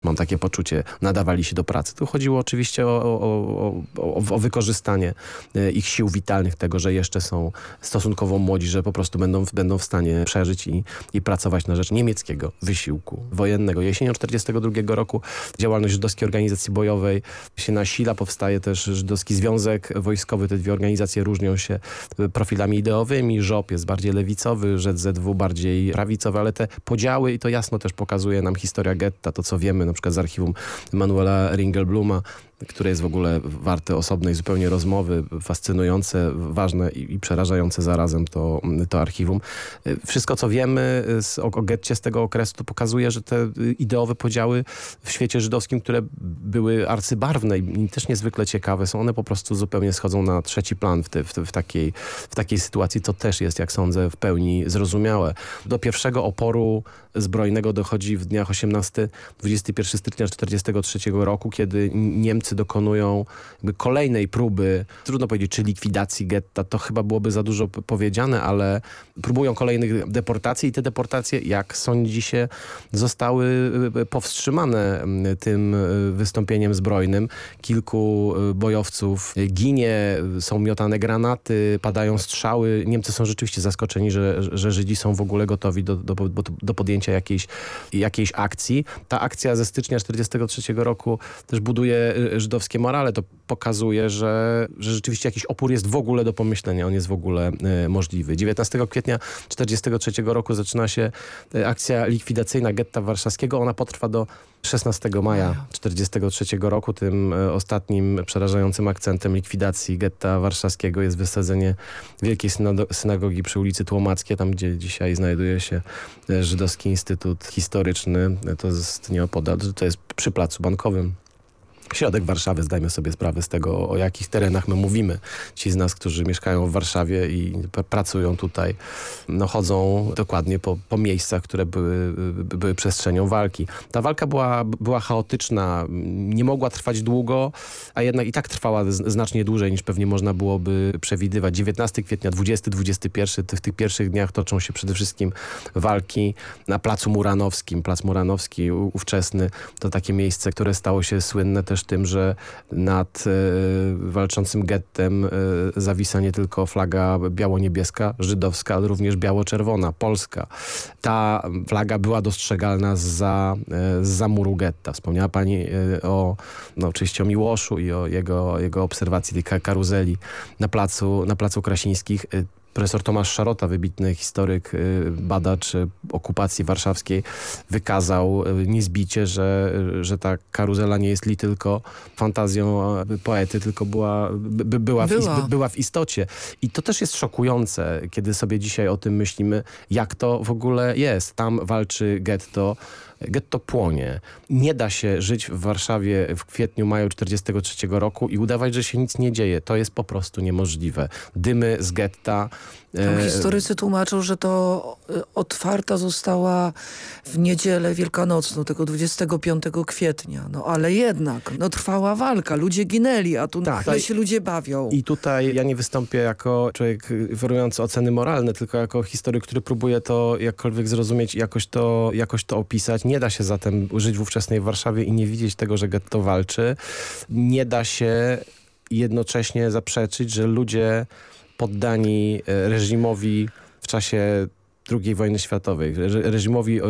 Mam takie poczucie, nadawali się do pracy. Tu chodziło oczywiście o, o, o, o, wykorzystanie e, ich sił witalnych, tego, że jeszcze są stosunkowo młodzi, że po prostu będą, będą w stanie przeżyć i, i pracować na rzecz niemieckiego wysiłku wojennego. Jesienią 1942 roku działalność żydowskiej organizacji bojowej się nasila, powstaje też Żydowski Związek Wojskowy. Te dwie organizacje różnią się profilami ideowymi. ŻOP jest bardziej lewicowy, ZZW bardziej prawicowy, ale te podziały i to jasno też pokazuje nam historia getta, to co wiemy na przykład z archiwum Manuela Ringelbluma, które jest w ogóle warte osobnej zupełnie rozmowy, fascynujące, ważne i, i przerażające zarazem to, to archiwum. Wszystko, co wiemy z, o, o getcie z tego okresu, to pokazuje, że te ideowe podziały w świecie żydowskim, które były arcybarwne i, też niezwykle ciekawe, są one po prostu zupełnie schodzą na trzeci plan w, te, w, w, takiej, w takiej sytuacji. To też jest, jak sądzę, w pełni zrozumiałe. Do pierwszego oporu zbrojnego dochodzi w dniach 18-21 stycznia 1943 roku, kiedy Niemcy dokonują kolejnej próby, trudno powiedzieć, czy likwidacji getta, to chyba byłoby za dużo powiedziane, ale próbują kolejnych deportacji i te deportacje, jak sądzi się, zostały y, powstrzymane mm, tym y, wystąpieniem zbrojnym. Kilku y, bojowców ginie, są miotane granaty, padają strzały. Niemcy są rzeczywiście zaskoczeni, że, że Żydzi są w ogóle gotowi do, do, do podjęcia jakiejś, jakiejś akcji. Ta akcja ze stycznia 1943 roku też buduje żydowskie morale. To pokazuje, że, że rzeczywiście jakiś opór jest w ogóle do pomyślenia, on jest w ogóle y, możliwy. 19 kwietnia 1943 roku zaczyna się y, akcja likwidacyjna getta warszawskiego. Ona potrwa do 16 maja 1943 roku. Tym y, ostatnim przerażającym akcentem likwidacji getta warszawskiego jest wysadzenie Wielkiej Synagogi przy ulicy Tłomackiej, tam gdzie dzisiaj znajduje się Żydowski Instytut Historyczny. To jest nieopodal, to jest przy Placu Bankowym środek Warszawy, zdajmy sobie sprawę z tego, o jakich terenach my mówimy. Ci z nas, którzy mieszkają w Warszawie i pracują tutaj, no chodzą dokładnie po, po miejscach, które były, były przestrzenią walki. Ta walka była, była chaotyczna, nie mogła trwać długo, a jednak i tak trwała znacznie dłużej niż pewnie można byłoby przewidywać. 19 kwietnia, 20, 21, w tych pierwszych dniach toczą się przede wszystkim walki na Placu Muranowskim. Plac Muranowski ówczesny to takie miejsce, które stało się słynne też też tym, że nad e, walczącym gettem e, zawisa nie tylko flaga biało-niebieska, żydowska, ale również biało-czerwona, polska. Ta flaga była dostrzegalna za, e, za muru getta. Wspomniała pani o, no oczywiście o Miłoszu i o jego, jego obserwacji tej karuzeli na placu, na placu Krasińskich. Profesor Tomasz Szarota, wybitny historyk, y, badacz y, okupacji warszawskiej, wykazał y, niezbicie, że, że ta karuzela nie jest li tylko fantazją poety, tylko była, by, była, była. W, była w istocie. I to też jest szokujące, kiedy sobie dzisiaj o tym myślimy, jak to w ogóle jest. Tam walczy getto, getto płonie. Nie da się żyć w Warszawie w kwietniu, maju 43 roku i udawać, że się nic nie dzieje. To jest po prostu niemożliwe. Dymy z getta, tam e, historycy tłumaczą, że to e, otwarta została w niedzielę wielkanocną, tego 25 kwietnia. No ale jednak, no trwała walka, ludzie ginęli, a tu tak, się ludzie bawią. I tutaj ja nie wystąpię jako człowiek oferujący oceny moralne, tylko jako historyk, który próbuje to jakkolwiek zrozumieć i jakoś to, jakoś to opisać. Nie da się zatem żyć w ówczesnej Warszawie i nie widzieć tego, że getto walczy. Nie da się jednocześnie zaprzeczyć, że ludzie poddani e, reżimowi w czasie II wojny światowej, reżimowi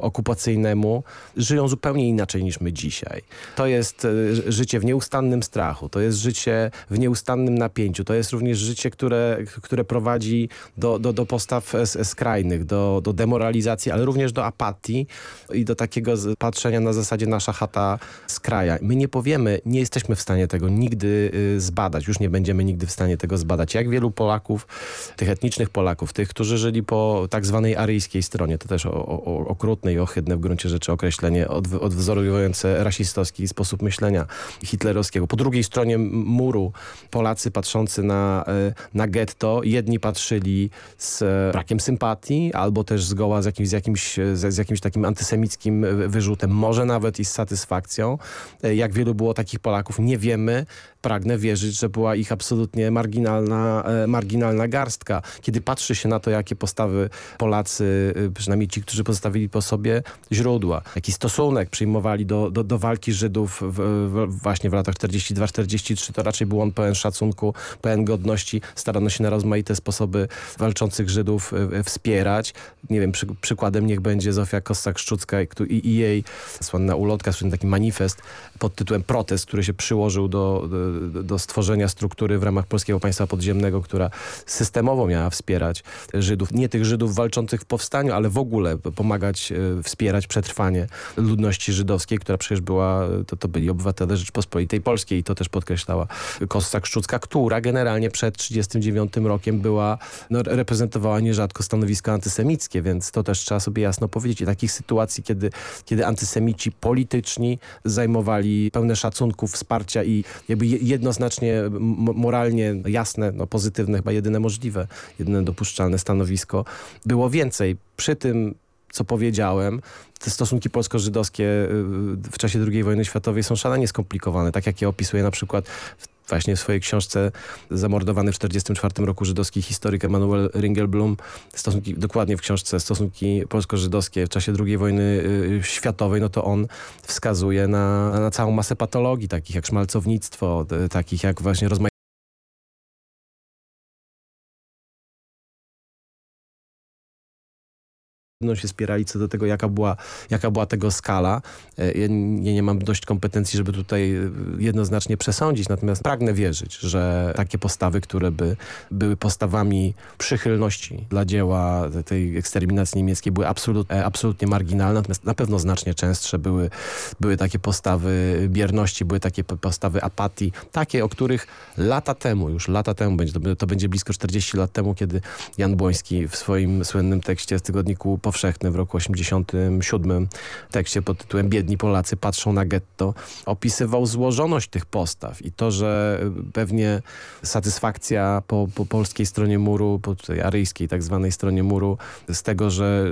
okupacyjnemu, żyją zupełnie inaczej niż my dzisiaj. To jest e, życie w nieustannym strachu, to jest życie w nieustannym napięciu, to jest również życie, które, które prowadzi do, do, do postaw skrajnych, do, do demoralizacji, ale również do apatii i do takiego patrzenia na zasadzie nasza chata z kraja. My nie powiemy, nie jesteśmy w stanie tego nigdy y, zbadać, już nie będziemy nigdy w stanie tego zbadać. Jak wielu Polaków, tych etnicznych Polaków, tych, którzy żyli po tak zwanej aryjskiej stronie. To też o, o, okrutne i ohydne w gruncie rzeczy określenie od, odwzorowujące rasistowski sposób myślenia hitlerowskiego. Po drugiej stronie muru Polacy patrzący na, e, na getto, jedni patrzyli z brakiem sympatii albo też zgoła z jakimś, z jakimś, z, z jakimś takim antysemickim wyrzutem, może nawet i z satysfakcją. E, jak wielu było takich Polaków, nie wiemy pragnę wierzyć, że była ich absolutnie marginalna, e, marginalna garstka. Kiedy patrzy się na to, jakie postawy Polacy, e, przynajmniej ci, którzy pozostawili po sobie źródła, jaki stosunek przyjmowali do, do, do walki Żydów w, w, właśnie w latach 42-43, to raczej był on pełen szacunku, pełen godności. Starano się na rozmaite sposoby walczących Żydów e, wspierać. Nie wiem, przy, przykładem niech będzie Zofia Kossak-Szczucka i, i, jej słynna ulotka, słynny taki manifest pod tytułem Protest, który się przyłożył do, do do stworzenia struktury w ramach Polskiego Państwa Podziemnego, która systemowo miała wspierać Żydów. Nie tych Żydów walczących w powstaniu, ale w ogóle pomagać e, wspierać przetrwanie ludności żydowskiej, która przecież była, to, to byli obywatele Rzeczpospolitej Polskiej i to też podkreślała Kossak-Szczucka, która generalnie przed 1939 rokiem była, no, reprezentowała nierzadko stanowiska antysemickie, więc to też trzeba sobie jasno powiedzieć. I takich sytuacji, kiedy, kiedy antysemici polityczni zajmowali pełne szacunku, wsparcia i jakby jednoznacznie moralnie jasne, no pozytywne, chyba jedyne możliwe, jedyne dopuszczalne stanowisko. Było więcej. Przy tym co powiedziałem, te stosunki polsko-żydowskie y, w czasie II wojny światowej są szalenie skomplikowane, tak jak je opisuje na przykład właśnie w swojej książce zamordowany w 1944 roku żydowski historyk Emanuel Ringelblum, stosunki, dokładnie w książce stosunki polsko-żydowskie w czasie II wojny y, światowej, no to on wskazuje na, na całą masę patologii, takich jak szmalcownictwo, takich jak właśnie rozmaite się spierali co do tego, jaka była, jaka była tego skala. E, ja nie, nie mam dość kompetencji, żeby tutaj e, jednoznacznie przesądzić, natomiast pragnę wierzyć, że takie postawy, które by były postawami przychylności dla dzieła tej eksterminacji niemieckiej były absolut, e, absolutnie marginalne, natomiast na pewno znacznie częstsze były, były takie postawy bierności, były takie postawy apatii, takie, o których lata temu, już lata temu, będzie, to będzie blisko 40 lat temu, kiedy Jan Błoński w swoim słynnym tekście z tygodniku powszechny w roku 87 tekście pod tytułem Biedni Polacy patrzą na getto. Opisywał złożoność tych postaw i to, że pewnie satysfakcja po, po polskiej stronie muru, po tej aryjskiej tak zwanej stronie muru z tego, że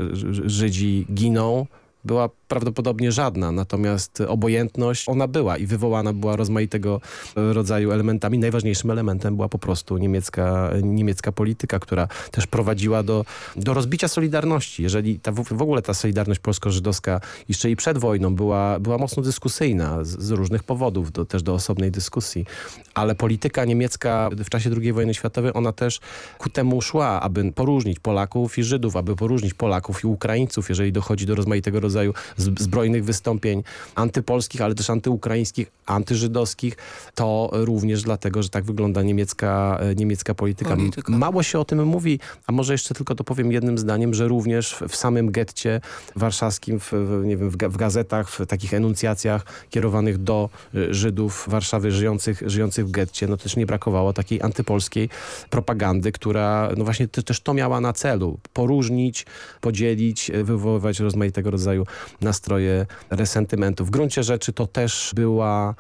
Żydzi giną była prawdopodobnie żadna, natomiast obojętność ona była i wywołana była rozmaitego rodzaju elementami. Najważniejszym elementem była po prostu niemiecka, niemiecka polityka, która też prowadziła do, do rozbicia Solidarności. Jeżeli ta, w ogóle ta Solidarność polsko-żydowska jeszcze i przed wojną była, była mocno dyskusyjna z, z różnych powodów, do, też do osobnej dyskusji, ale polityka niemiecka w czasie II wojny światowej, ona też ku temu szła, aby poróżnić Polaków i Żydów, aby poróżnić Polaków i Ukraińców, jeżeli dochodzi do rozmaitego rodzaju zbrojnych wystąpień antypolskich, ale też antyukraińskich, antyżydowskich, to również dlatego, że tak wygląda niemiecka, e, niemiecka polityka. polityka. Mało się o tym mówi, a może jeszcze tylko to powiem jednym zdaniem, że również w samym getcie warszawskim, w, nie wiem, w, gazetach, w takich enuncjacjach kierowanych do e, Żydów Warszawy żyjących, żyjących w getcie, no też nie brakowało takiej antypolskiej propagandy, która no właśnie też to miała na celu. Poróżnić, podzielić, e, wywoływać rozmaitego rodzaju nastroje resentymentu. W gruncie rzeczy to też była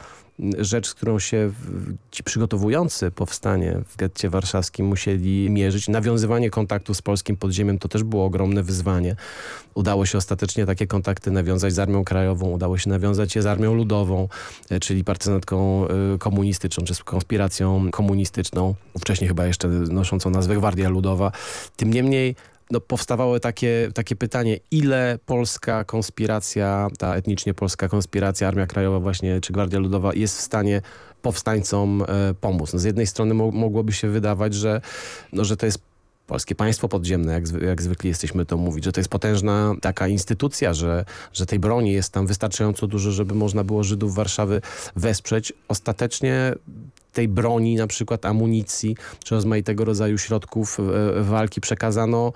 rzecz, z którą się ci przygotowujący powstanie w getcie warszawskim musieli mierzyć. Nawiązywanie kontaktu z polskim podziemiem to też było ogromne wyzwanie. Udało się ostatecznie takie kontakty nawiązać z Armią Krajową, udało się nawiązać je z Armią Ludową, e, czyli partyzantką e, komunistyczną, czy z konspiracją komunistyczną, wcześniej chyba jeszcze noszącą nazwę Gwardia Ludowa. Tym niemniej no, powstawało takie, takie pytanie, ile polska konspiracja, ta etnicznie polska konspiracja, Armia Krajowa właśnie, czy Gwardia Ludowa jest w stanie powstańcom e, pomóc. No, z jednej strony mo mogłoby się wydawać, że, no, że to jest polskie państwo podziemne, jak, jak zwykle jesteśmy to mówić, że to jest potężna taka instytucja, że, że tej broni jest tam wystarczająco dużo, żeby można było Żydów Warszawy wesprzeć. Ostatecznie tej broni, na przykład amunicji, czy rozmaitego rodzaju środków e, walki przekazano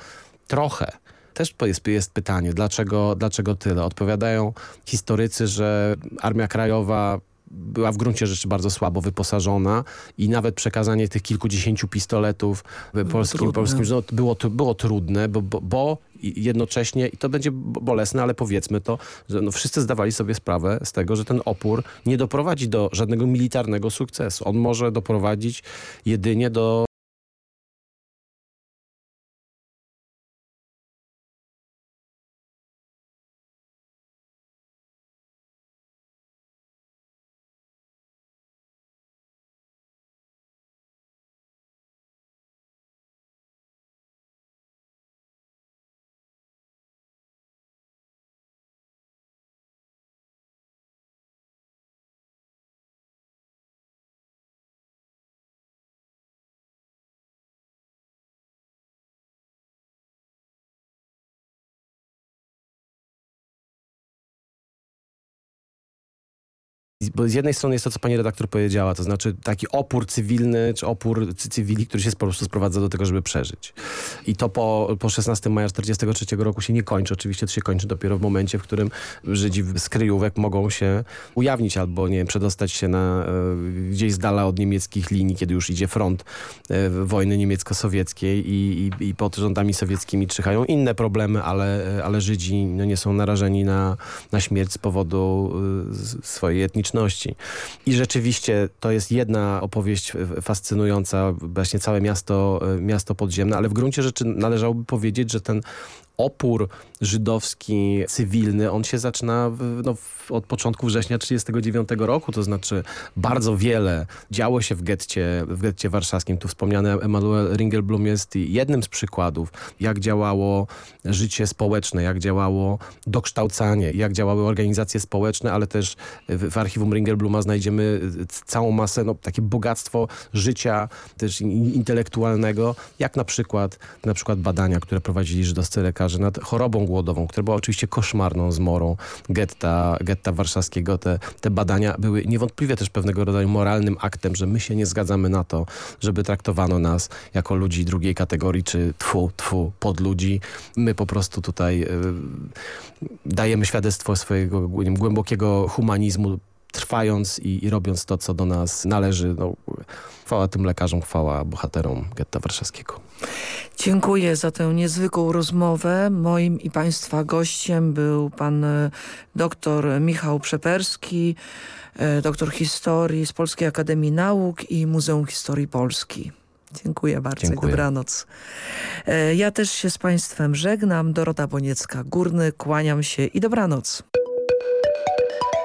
trochę. Też jest, jest pytanie, dlaczego, dlaczego tyle? Odpowiadają historycy, że Armia Krajowa była w gruncie rzeczy bardzo słabo wyposażona i nawet przekazanie tych kilkudziesięciu pistoletów polskim, polskim no, było, było trudne, bo, bo, bo jednocześnie, i to będzie bolesne, ale powiedzmy to, że no wszyscy zdawali sobie sprawę z tego, że ten opór nie doprowadzi do żadnego militarnego sukcesu. On może doprowadzić jedynie do Bo z jednej strony jest to, co pani redaktor powiedziała, to znaczy taki opór cywilny, czy opór cywili, który się po prostu sprowadza do tego, żeby przeżyć. I to po, po 16 maja 43 roku się nie kończy. Oczywiście to się kończy dopiero w momencie, w którym Żydzi z kryjówek mogą się ujawnić albo nie przedostać się na, e, gdzieś z dala od niemieckich linii, kiedy już idzie front e, wojny niemiecko-sowieckiej i, i, i pod rządami sowieckimi czyhają inne problemy, ale, ale Żydzi no, nie są narażeni na, na śmierć z powodu e, swojej i rzeczywiście to jest jedna opowieść fascynująca, właśnie całe miasto, miasto podziemne, ale w gruncie rzeczy należałoby powiedzieć, że ten opór żydowski, cywilny, on się zaczyna w, no, od początku września 1939 roku, to znaczy bardzo wiele działo się w getcie, w getcie warszawskim. Tu wspomniany Emanuel Ringelblum jest jednym z przykładów, jak działało życie społeczne, jak działało dokształcanie, jak działały organizacje społeczne, ale też w, w archiwum Ringelbluma znajdziemy całą masę, no, takie bogactwo życia też intelektualnego, jak na przykład, na przykład badania, które prowadzili żydowscy lekarze lekarzy nad chorobą głodową, która była oczywiście koszmarną zmorą getta, getta warszawskiego. Te, te badania były niewątpliwie też pewnego rodzaju moralnym aktem, że my się nie zgadzamy na to, żeby traktowano nas jako ludzi drugiej kategorii, czy tfu, tfu, pod ludzi. My po prostu tutaj y, dajemy świadectwo swojego głębokiego humanizmu, trwając i, i, robiąc to, co do nas należy. No, chwała tym lekarzom, chwała bohaterom getta warszawskiego. Dziękuję za tę niezwykłą rozmowę. Moim i Państwa gościem był pan e, dr Michał Przeperski, e, doktor historii z Polskiej Akademii Nauk i Muzeum Historii Polski. Dziękuję bardzo Dziękuję. dobranoc. E, ja też się z Państwem żegnam. Dorota Boniecka-Górny, kłaniam się i dobranoc.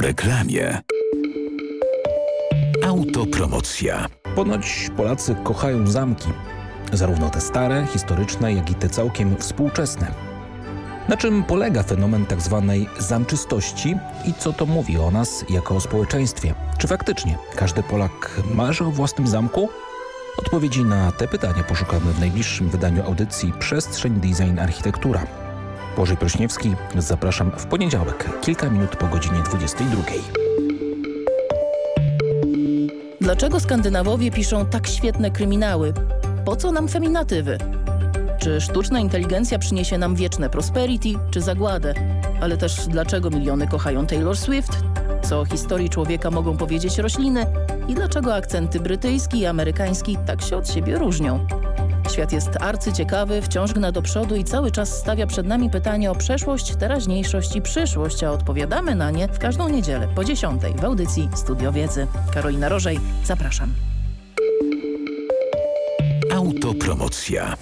Reklamie. Autopromocja. Ponoć Polacy kochają zamki. Zarówno te stare, historyczne, jak i te całkiem współczesne. Na czym polega fenomen tzw. Tak zamczystości i co to mówi o nas jako o społeczeństwie? Czy faktycznie każdy Polak marzy o własnym zamku? Odpowiedzi na te pytania poszukamy w najbliższym wydaniu audycji Przestrzeń Design Architektura. Bożej Prośniewski, zapraszam w poniedziałek, kilka minut po godzinie 22. Dlaczego Skandynawowie piszą tak świetne kryminały? Po co nam feminatywy? Czy sztuczna inteligencja przyniesie nam wieczne prosperity, czy zagładę? Ale też dlaczego miliony kochają Taylor Swift? Co o historii człowieka mogą powiedzieć rośliny? i dlaczego akcenty brytyjski i amerykański tak się od siebie różnią. Świat jest arcyciekawy, wciąż gna do przodu i cały czas stawia przed nami pytanie o przeszłość, teraźniejszość i przyszłość, a odpowiadamy na nie w każdą niedzielę po 10 w audycji Studio Wiedzy. Karolina Rożej, zapraszam. Autopromocja.